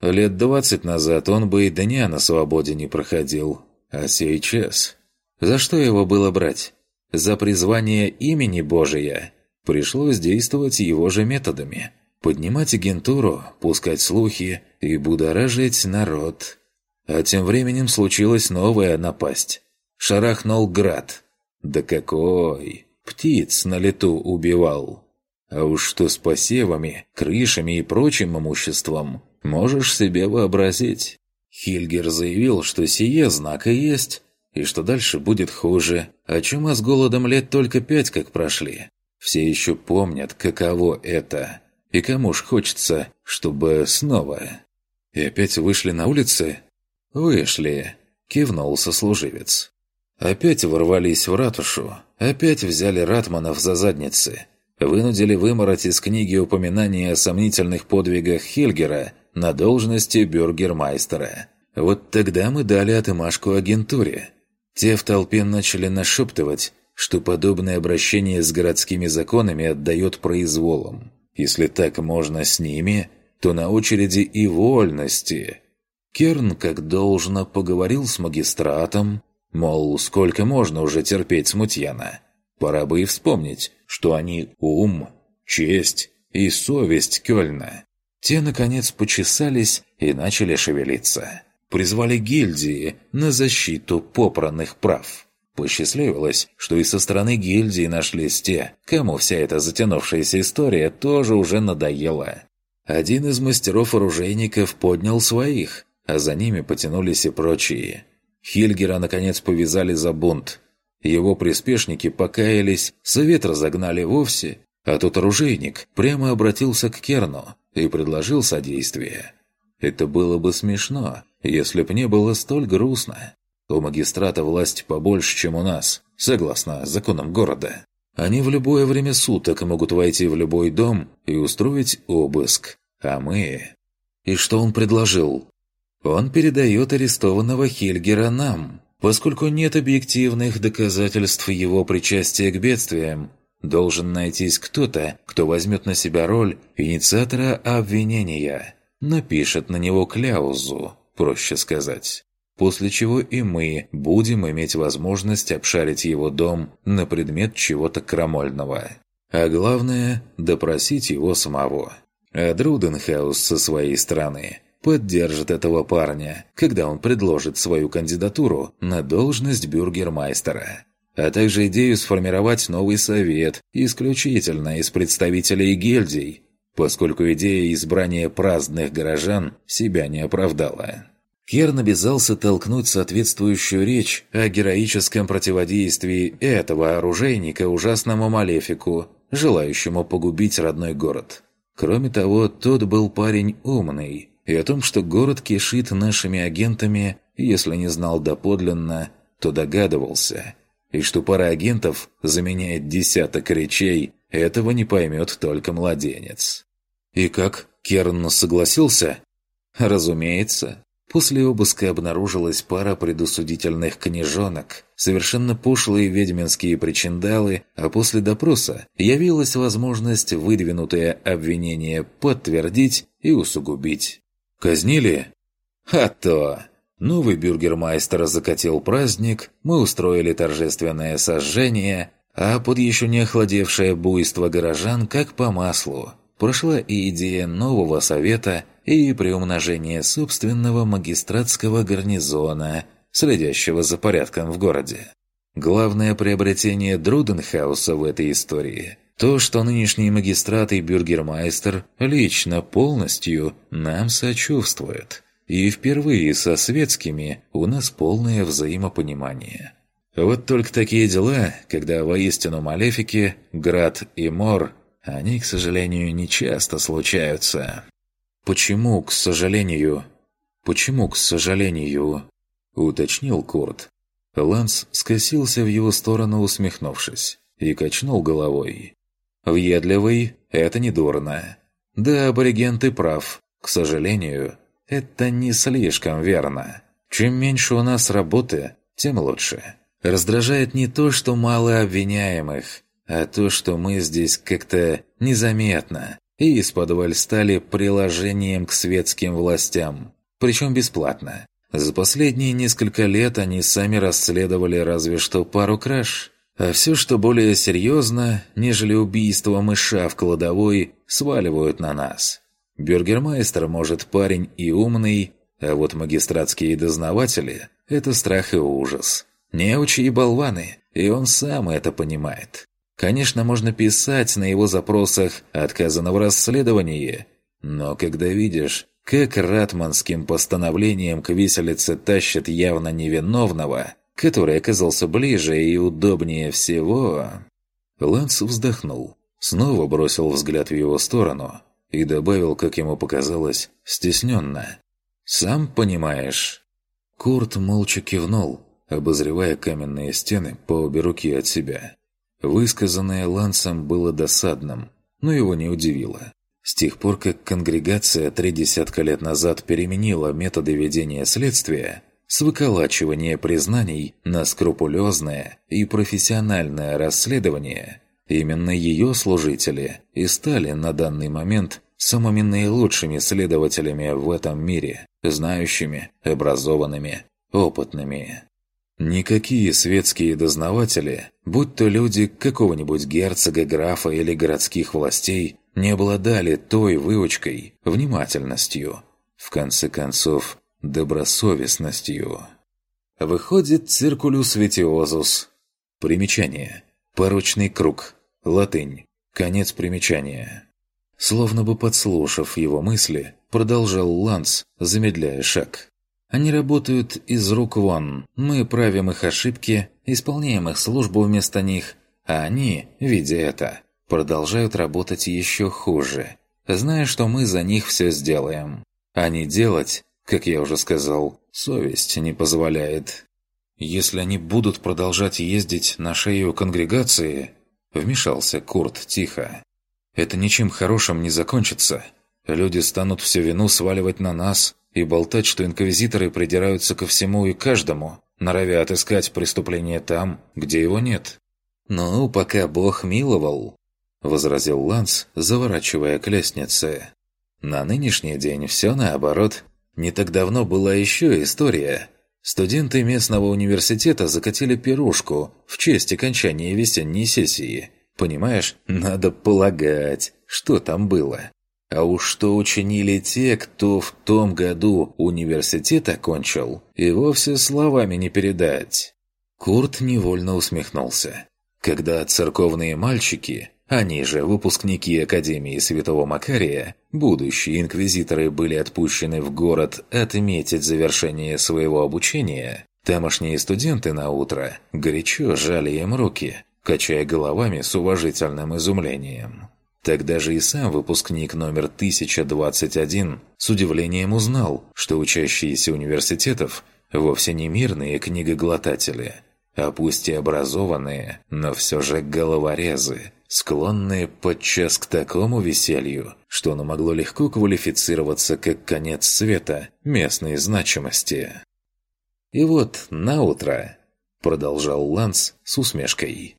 Лет двадцать назад он бы и дня на свободе не проходил. А сейчас? За что его было брать? За призвание имени Божия? Пришлось действовать его же методами. Поднимать агентуру, пускать слухи и будоражить народ. А тем временем случилась новая напасть. Шарахнул град. Да какой! Птиц на лету убивал. А уж что с посевами, крышами и прочим имуществом, можешь себе вообразить. Хильгер заявил, что сие знак и есть, и что дальше будет хуже, а чума с голодом лет только пять как прошли. Все еще помнят, каково это. И кому ж хочется, чтобы снова. И опять вышли на улицы? Вышли, кивнул сослуживец. Опять ворвались в ратушу, опять взяли ратманов за задницы, вынудили вымороть из книги упоминания о сомнительных подвигах Хильгера на должности бюргермайстера. Вот тогда мы дали отымашку агентуре. Те в толпе начали нашептывать, что подобное обращение с городскими законами отдает произволом. Если так можно с ними, то на очереди и вольности. Керн, как должно, поговорил с магистратом, мол, сколько можно уже терпеть смутьяна. Пора бы и вспомнить, что они ум, честь и совесть Кёльна. Те, наконец, почесались и начали шевелиться. Призвали гильдии на защиту попранных прав. Посчастливилось, что и со стороны гильдии нашлись те, кому вся эта затянувшаяся история тоже уже надоела. Один из мастеров-оружейников поднял своих, а за ними потянулись и прочие. Хильгера, наконец, повязали за бунт, его приспешники покаялись, совет разогнали вовсе, а тот оружейник прямо обратился к Керну и предложил содействие. Это было бы смешно, если б не было столь грустно. У магистрата власть побольше, чем у нас, согласно законам города. Они в любое время суток могут войти в любой дом и устроить обыск. А мы... И что он предложил? Он передает арестованного Хильгера нам, Поскольку нет объективных доказательств его причастия к бедствиям, должен найтись кто-то, кто возьмет на себя роль инициатора обвинения, напишет на него кляузу, проще сказать. После чего и мы будем иметь возможность обшарить его дом на предмет чего-то крамольного. А главное – допросить его самого. А Друденхаус со своей стороны – поддержит этого парня, когда он предложит свою кандидатуру на должность бюргермайстера, а также идею сформировать новый совет исключительно из представителей гильдий, поскольку идея избрания праздных горожан себя не оправдала. Керн обязался толкнуть соответствующую речь о героическом противодействии этого оружейника ужасному малефику, желающему погубить родной город. Кроме того, тот был парень умный, и о том, что город кишит нашими агентами, если не знал доподлинно, то догадывался, и что пара агентов заменяет десяток речей, этого не поймет только младенец. И как, Керн согласился? Разумеется. После обыска обнаружилась пара предусудительных книжонок, совершенно пошлые ведьминские причиндалы, а после допроса явилась возможность выдвинутое обвинение подтвердить и усугубить. Казнили? А то! Новый бюргермайстер закатил праздник, мы устроили торжественное сожжение, а под еще не охладевшее буйство горожан как по маслу прошла и идея нового совета и приумножение собственного магистратского гарнизона, следящего за порядком в городе. Главное приобретение Друденхауса в этой истории то, что нынешний магистрат и бюргермайстер лично полностью нам сочувствуют. И впервые со светскими у нас полное взаимопонимание. Вот только такие дела, когда воистину малефики, град и мор, они, к сожалению, не часто случаются. «Почему, к сожалению?» «Почему, к сожалению?» — уточнил Курт. Ланс скосился в его сторону, усмехнувшись, и качнул головой. Въедливый – это не дурно. Да, абориген, ты прав. К сожалению, это не слишком верно. Чем меньше у нас работы, тем лучше. Раздражает не то, что мало обвиняемых, а то, что мы здесь как-то незаметно и из-под стали приложением к светским властям. Причем бесплатно. За последние несколько лет они сами расследовали разве что пару краж. А все, что более серьезно, нежели убийство мыша в кладовой, сваливают на нас. Бюргермайстер, может, парень и умный, а вот магистратские дознаватели – это страх и ужас. Неучи и болваны, и он сам это понимает. Конечно, можно писать на его запросах «отказано в расследовании», но когда видишь, как ратманским постановлением к виселице тащат явно невиновного, который оказался ближе и удобнее всего... Ланс вздохнул, снова бросил взгляд в его сторону и добавил, как ему показалось, стесненно. «Сам понимаешь». Курт молча кивнул, обозревая каменные стены по обе руки от себя. Высказанное Лансом было досадным, но его не удивило. С тех пор, как конгрегация три десятка лет назад переменила методы ведения следствия с выколачивания признаний на скрупулезное и профессиональное расследование, именно ее служители и стали на данный момент самыми наилучшими следователями в этом мире, знающими, образованными, опытными. Никакие светские дознаватели, будь то люди какого-нибудь герцога, графа или городских властей, не обладали той выучкой, внимательностью, в конце концов, добросовестностью. Выходит циркулюс витиозус. Примечание. Порочный круг. Латынь. Конец примечания. Словно бы подслушав его мысли, продолжал Ланс, замедляя шаг. Они работают из рук вон. Мы правим их ошибки, исполняем их службу вместо них, а они, видя это, продолжают работать еще хуже, зная, что мы за них все сделаем. А не делать, как я уже сказал, совесть не позволяет. Если они будут продолжать ездить на шею конгрегации, вмешался Курт тихо, это ничем хорошим не закончится. Люди станут всю вину сваливать на нас и болтать, что инквизиторы придираются ко всему и каждому, норовя отыскать преступление там, где его нет. «Ну, пока Бог миловал», – возразил Ланс, заворачивая к лестнице. «На нынешний день все наоборот. Не так давно была еще история. Студенты местного университета закатили пирушку в честь окончания весенней сессии. Понимаешь, надо полагать, что там было. А уж что учинили те, кто в том году университет окончил, и вовсе словами не передать. Курт невольно усмехнулся. Когда церковные мальчики, они же выпускники Академии Святого Макария, будущие инквизиторы были отпущены в город отметить завершение своего обучения, тамошние студенты на утро горячо жали им руки, качая головами с уважительным изумлением. Тогда же и сам выпускник номер 1021 с удивлением узнал, что учащиеся университетов вовсе не мирные книгоглотатели – а пусть и образованные, но все же головорезы, склонные подчас к такому веселью, что оно могло легко квалифицироваться как конец света местной значимости. И вот на утро продолжал Ланс с усмешкой.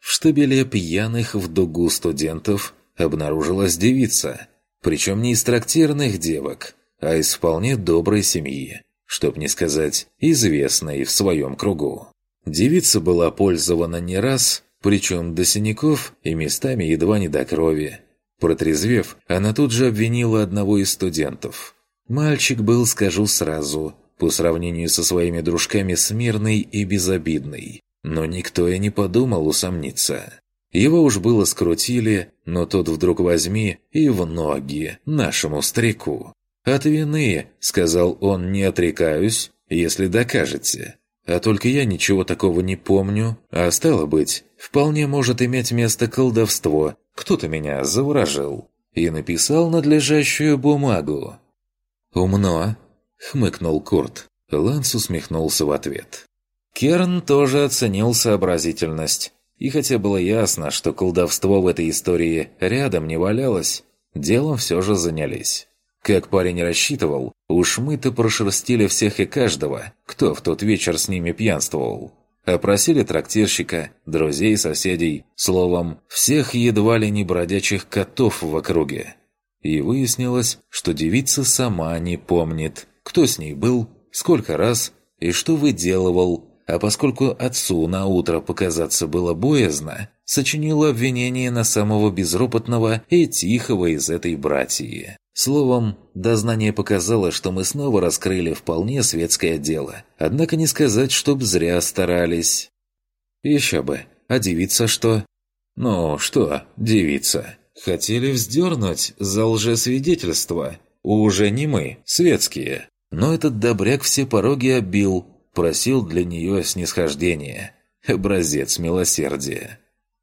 В штабеле пьяных в дугу студентов обнаружилась девица, причем не из трактирных девок, а из вполне доброй семьи, чтоб не сказать, известной в своем кругу. Девица была пользована не раз, причем до синяков и местами едва не до крови. Протрезвев, она тут же обвинила одного из студентов. Мальчик был, скажу сразу, по сравнению со своими дружками смирный и безобидный. Но никто и не подумал усомниться. Его уж было скрутили, но тот вдруг возьми и в ноги нашему старику. «От вины», — сказал он, — «не отрекаюсь, если докажете. А только я ничего такого не помню, а стало быть, вполне может иметь место колдовство. Кто-то меня заворожил и написал надлежащую бумагу. «Умно», — хмыкнул Курт. Ланс усмехнулся в ответ. Керн тоже оценил сообразительность. И хотя было ясно, что колдовство в этой истории рядом не валялось, делом все же занялись. Как парень рассчитывал, уж мы-то прошерстили всех и каждого, кто в тот вечер с ними пьянствовал. Опросили трактирщика, друзей, соседей, словом, всех едва ли не бродячих котов в округе. И выяснилось, что девица сама не помнит, кто с ней был, сколько раз и что выделывал, а поскольку отцу на утро показаться было боязно, сочинила обвинение на самого безропотного и тихого из этой братьи. Словом, дознание показало, что мы снова раскрыли вполне светское дело. Однако не сказать, чтоб зря старались. Еще бы. А девица что? Ну, что, девица? Хотели вздернуть за лжесвидетельство. Уже не мы, светские. Но этот добряк все пороги обил, просил для нее снисхождения. Образец милосердия.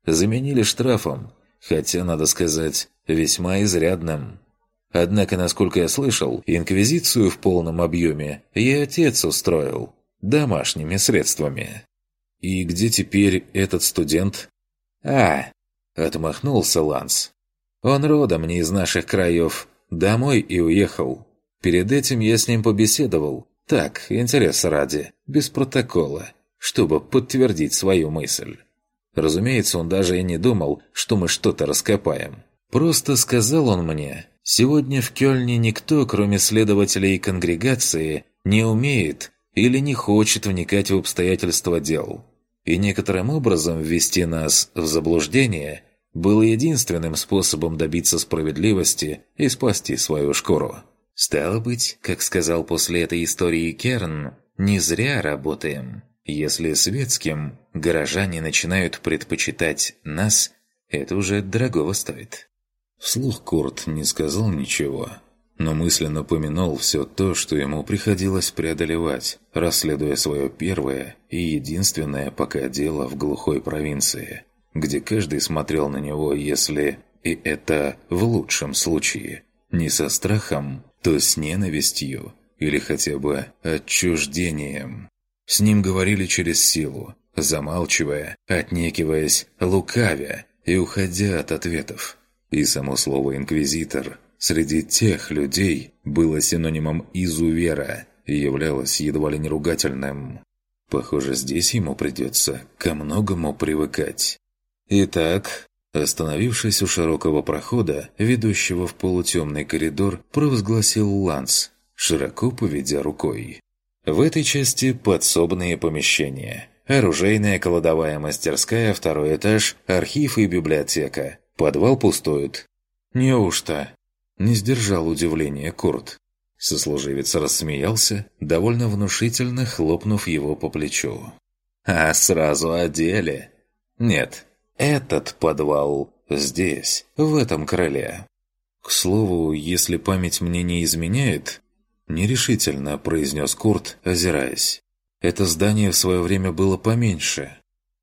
Заменили штрафом, хотя, надо сказать, весьма изрядным. Однако, насколько я слышал, инквизицию в полном объеме и отец устроил. Домашними средствами. «И где теперь этот студент?» «А!» – отмахнулся Ланс. «Он родом не из наших краев. Домой и уехал. Перед этим я с ним побеседовал. Так, интерес ради, без протокола, чтобы подтвердить свою мысль. Разумеется, он даже и не думал, что мы что-то раскопаем. Просто сказал он мне, сегодня в Кёльне никто, кроме следователей конгрегации, не умеет или не хочет вникать в обстоятельства дел. И некоторым образом ввести нас в заблуждение было единственным способом добиться справедливости и спасти свою шкуру. Стало быть, как сказал после этой истории Керн, не зря работаем. Если светским горожане начинают предпочитать нас, это уже дорогого стоит. Вслух Курт не сказал ничего, но мысленно помянул все то, что ему приходилось преодолевать, расследуя свое первое и единственное пока дело в глухой провинции, где каждый смотрел на него, если, и это в лучшем случае, не со страхом, то с ненавистью или хотя бы отчуждением. С ним говорили через силу, замалчивая, отнекиваясь, лукавя и уходя от ответов. И само слово «инквизитор» среди тех людей было синонимом «изувера» и являлось едва ли не ругательным. Похоже, здесь ему придется ко многому привыкать. Итак, Остановившись у широкого прохода, ведущего в полутемный коридор, провозгласил Ланс, широко поведя рукой. В этой части подсобные помещения. Оружейная кладовая мастерская, второй этаж, архив и библиотека. Подвал пустует. «Неужто?» Не сдержал удивления Курт. Сослуживец рассмеялся, довольно внушительно хлопнув его по плечу. «А сразу о деле?» «Нет, этот подвал здесь, в этом крыле. К слову, если память мне не изменяет, нерешительно произнес Курт, озираясь. Это здание в свое время было поменьше.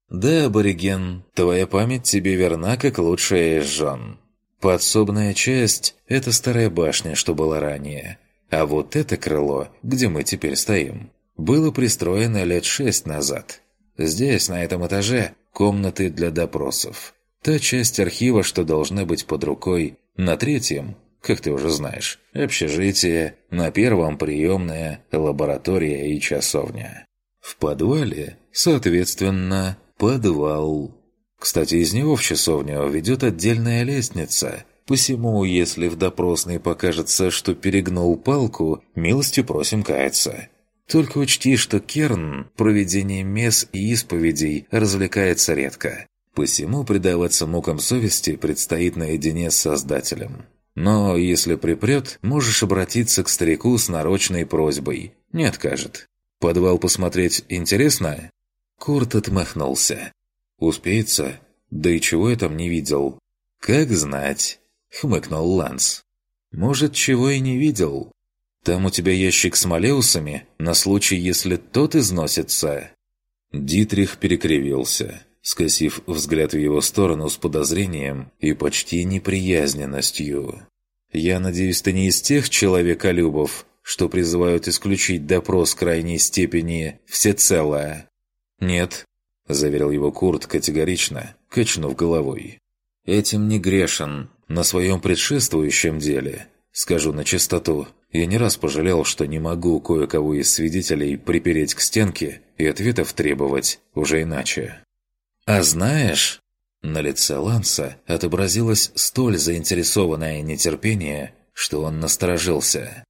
Да, абориген, твоя память тебе верна, как лучшая из жен. Подсобная часть – это старая башня, что была ранее. А вот это крыло, где мы теперь стоим, было пристроено лет шесть назад. Здесь, на этом этаже, комнаты для допросов. Та часть архива, что должна быть под рукой. На третьем, как ты уже знаешь, общежитие. На первом приемная, лаборатория и часовня. В подвале, соответственно, подвал. Кстати, из него в часовню ведет отдельная лестница. Посему, если в допросной покажется, что перегнул палку, милостью просим каяться. Только учти, что Керн проведением мес и исповедей развлекается редко. Посему предаваться мукам совести предстоит наедине с Создателем. Но если припрет, можешь обратиться к старику с нарочной просьбой. Не откажет. Подвал посмотреть интересно? Курт отмахнулся. Успеется? Да и чего я там не видел? Как знать, хмыкнул Ланс. Может, чего и не видел, там у тебя ящик с малеусами, на случай, если тот износится». Дитрих перекривился, скосив взгляд в его сторону с подозрением и почти неприязненностью. «Я надеюсь, ты не из тех человеколюбов, что призывают исключить допрос крайней степени всецело?» «Нет», — заверил его Курт категорично, качнув головой. «Этим не грешен, на своем предшествующем деле, скажу на чистоту, я не раз пожалел, что не могу кое-кого из свидетелей припереть к стенке и ответов требовать уже иначе. «А знаешь...» На лице Ланса отобразилось столь заинтересованное нетерпение, что он насторожился.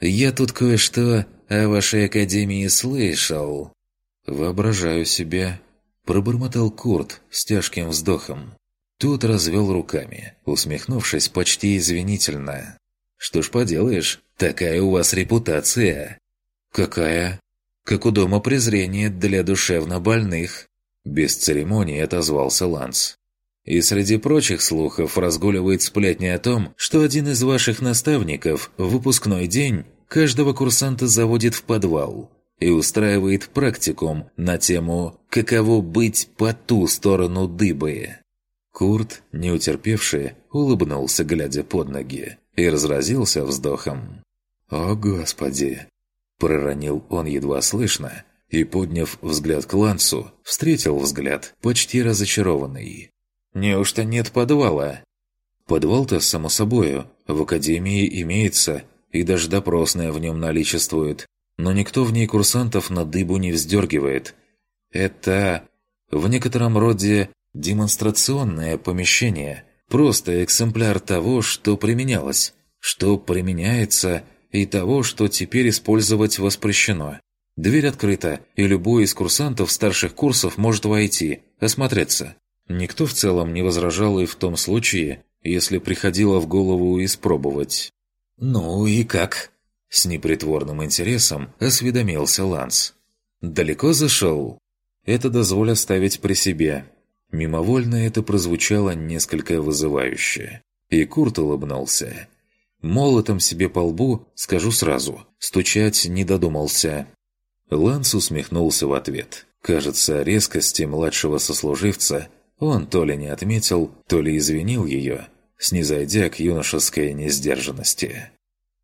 «Я тут кое-что о вашей академии слышал». «Воображаю себе...» Пробормотал Курт с тяжким вздохом. Тот развел руками, усмехнувшись почти извинительно. «Что ж поделаешь, такая у вас репутация». «Какая?» «Как у дома презрение для душевно больных». Без церемонии отозвался Ланс. И среди прочих слухов разгуливает сплетня о том, что один из ваших наставников в выпускной день каждого курсанта заводит в подвал и устраивает практикум на тему «Каково быть по ту сторону дыбы?». Курт, не утерпевший, улыбнулся, глядя под ноги, и разразился вздохом. «О, Господи!» – проронил он едва слышно, и, подняв взгляд к Лансу, встретил взгляд, почти разочарованный. Неужто нет подвала? Подвал-то, само собою, в академии имеется, и даже допросная в нем наличествует, но никто в ней курсантов на дыбу не вздергивает. Это в некотором роде демонстрационное помещение, просто экземпляр того, что применялось, что применяется и того, что теперь использовать воспрещено. Дверь открыта, и любой из курсантов старших курсов может войти, осмотреться. Никто в целом не возражал и в том случае, если приходило в голову испробовать. «Ну и как?» С непритворным интересом осведомился Ланс. «Далеко зашел?» «Это дозволь оставить при себе». Мимовольно это прозвучало несколько вызывающе. И Курт улыбнулся. Молотом себе по лбу, скажу сразу, стучать не додумался. Ланс усмехнулся в ответ. Кажется, резкости младшего сослуживца он то ли не отметил, то ли извинил ее, снизойдя к юношеской несдержанности.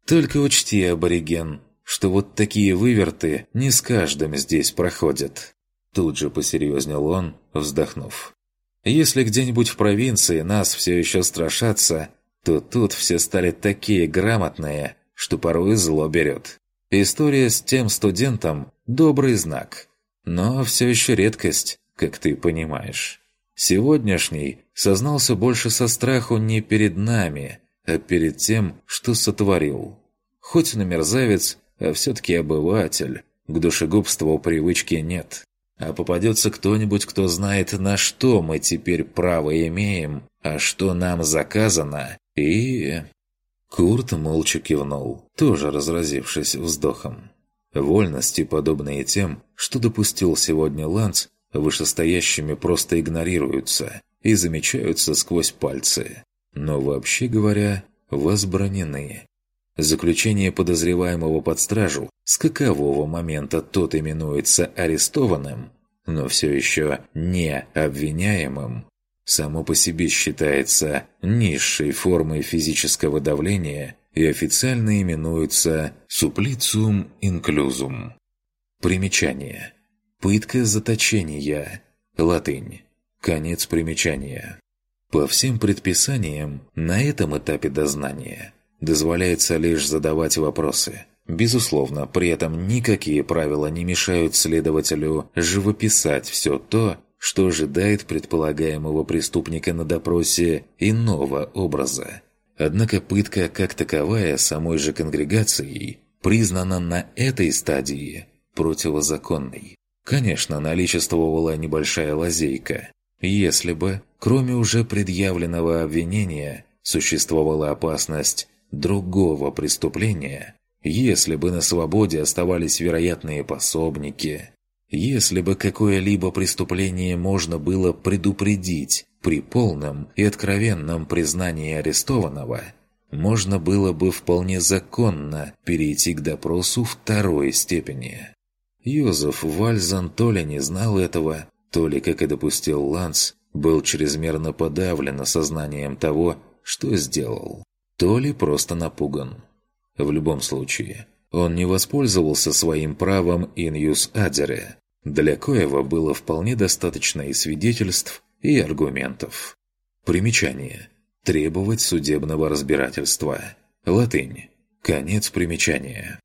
«Только учти, абориген, что вот такие выверты не с каждым здесь проходят». Тут же посерьезнел он, вздохнув. «Если где-нибудь в провинции нас все еще страшатся, то тут все стали такие грамотные, что порой зло берет. История с тем студентом – добрый знак, но все еще редкость, как ты понимаешь». Сегодняшний сознался больше со страху не перед нами, а перед тем, что сотворил. Хоть он и мерзавец, а все-таки обыватель, к душегубству привычки нет. А попадется кто-нибудь, кто знает, на что мы теперь право имеем, а что нам заказано, и... Курт молча кивнул, тоже разразившись вздохом. Вольности, подобные тем, что допустил сегодня Ланц, вышестоящими просто игнорируются и замечаются сквозь пальцы, но вообще говоря, возбранены. Заключение подозреваемого под стражу с какового момента тот именуется арестованным, но все еще не обвиняемым, само по себе считается низшей формой физического давления и официально именуется «суплициум инклюзум». Примечание. Пытка заточения. Латынь. Конец примечания. По всем предписаниям, на этом этапе дознания дозволяется лишь задавать вопросы. Безусловно, при этом никакие правила не мешают следователю живописать все то, что ожидает предполагаемого преступника на допросе иного образа. Однако пытка как таковая самой же конгрегацией признана на этой стадии противозаконной. Конечно, наличествовала небольшая лазейка. Если бы, кроме уже предъявленного обвинения, существовала опасность другого преступления, если бы на свободе оставались вероятные пособники, если бы какое-либо преступление можно было предупредить при полном и откровенном признании арестованного, можно было бы вполне законно перейти к допросу второй степени. Йозеф Вальзан то ли не знал этого, то ли, как и допустил Ланс, был чрезмерно подавлен осознанием того, что сделал, то ли просто напуган. В любом случае, он не воспользовался своим правом иньюс адере. Для Коева было вполне достаточно и свидетельств, и аргументов. Примечание. Требовать судебного разбирательства. Латынь. Конец примечания.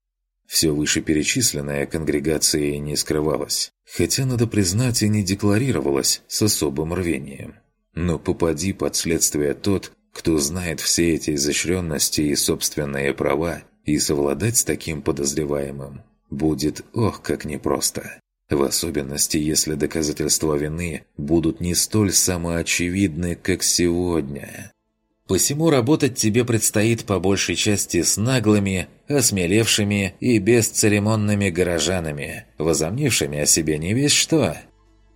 Все вышеперечисленное конгрегацией не скрывалось, хотя, надо признать, и не декларировалось с особым рвением. Но попади под следствие тот, кто знает все эти изощренности и собственные права, и совладать с таким подозреваемым будет ох как непросто. В особенности, если доказательства вины будут не столь самоочевидны, как сегодня. Посему работать тебе предстоит по большей части с наглыми, осмелевшими и бесцеремонными горожанами, возомнившими о себе не весь что.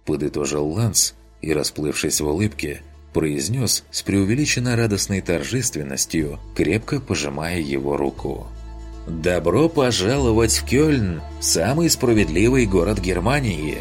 Подытожил Ланс и, расплывшись в улыбке, произнес с преувеличенно радостной торжественностью, крепко пожимая его руку. «Добро пожаловать в Кёльн, самый справедливый город Германии!»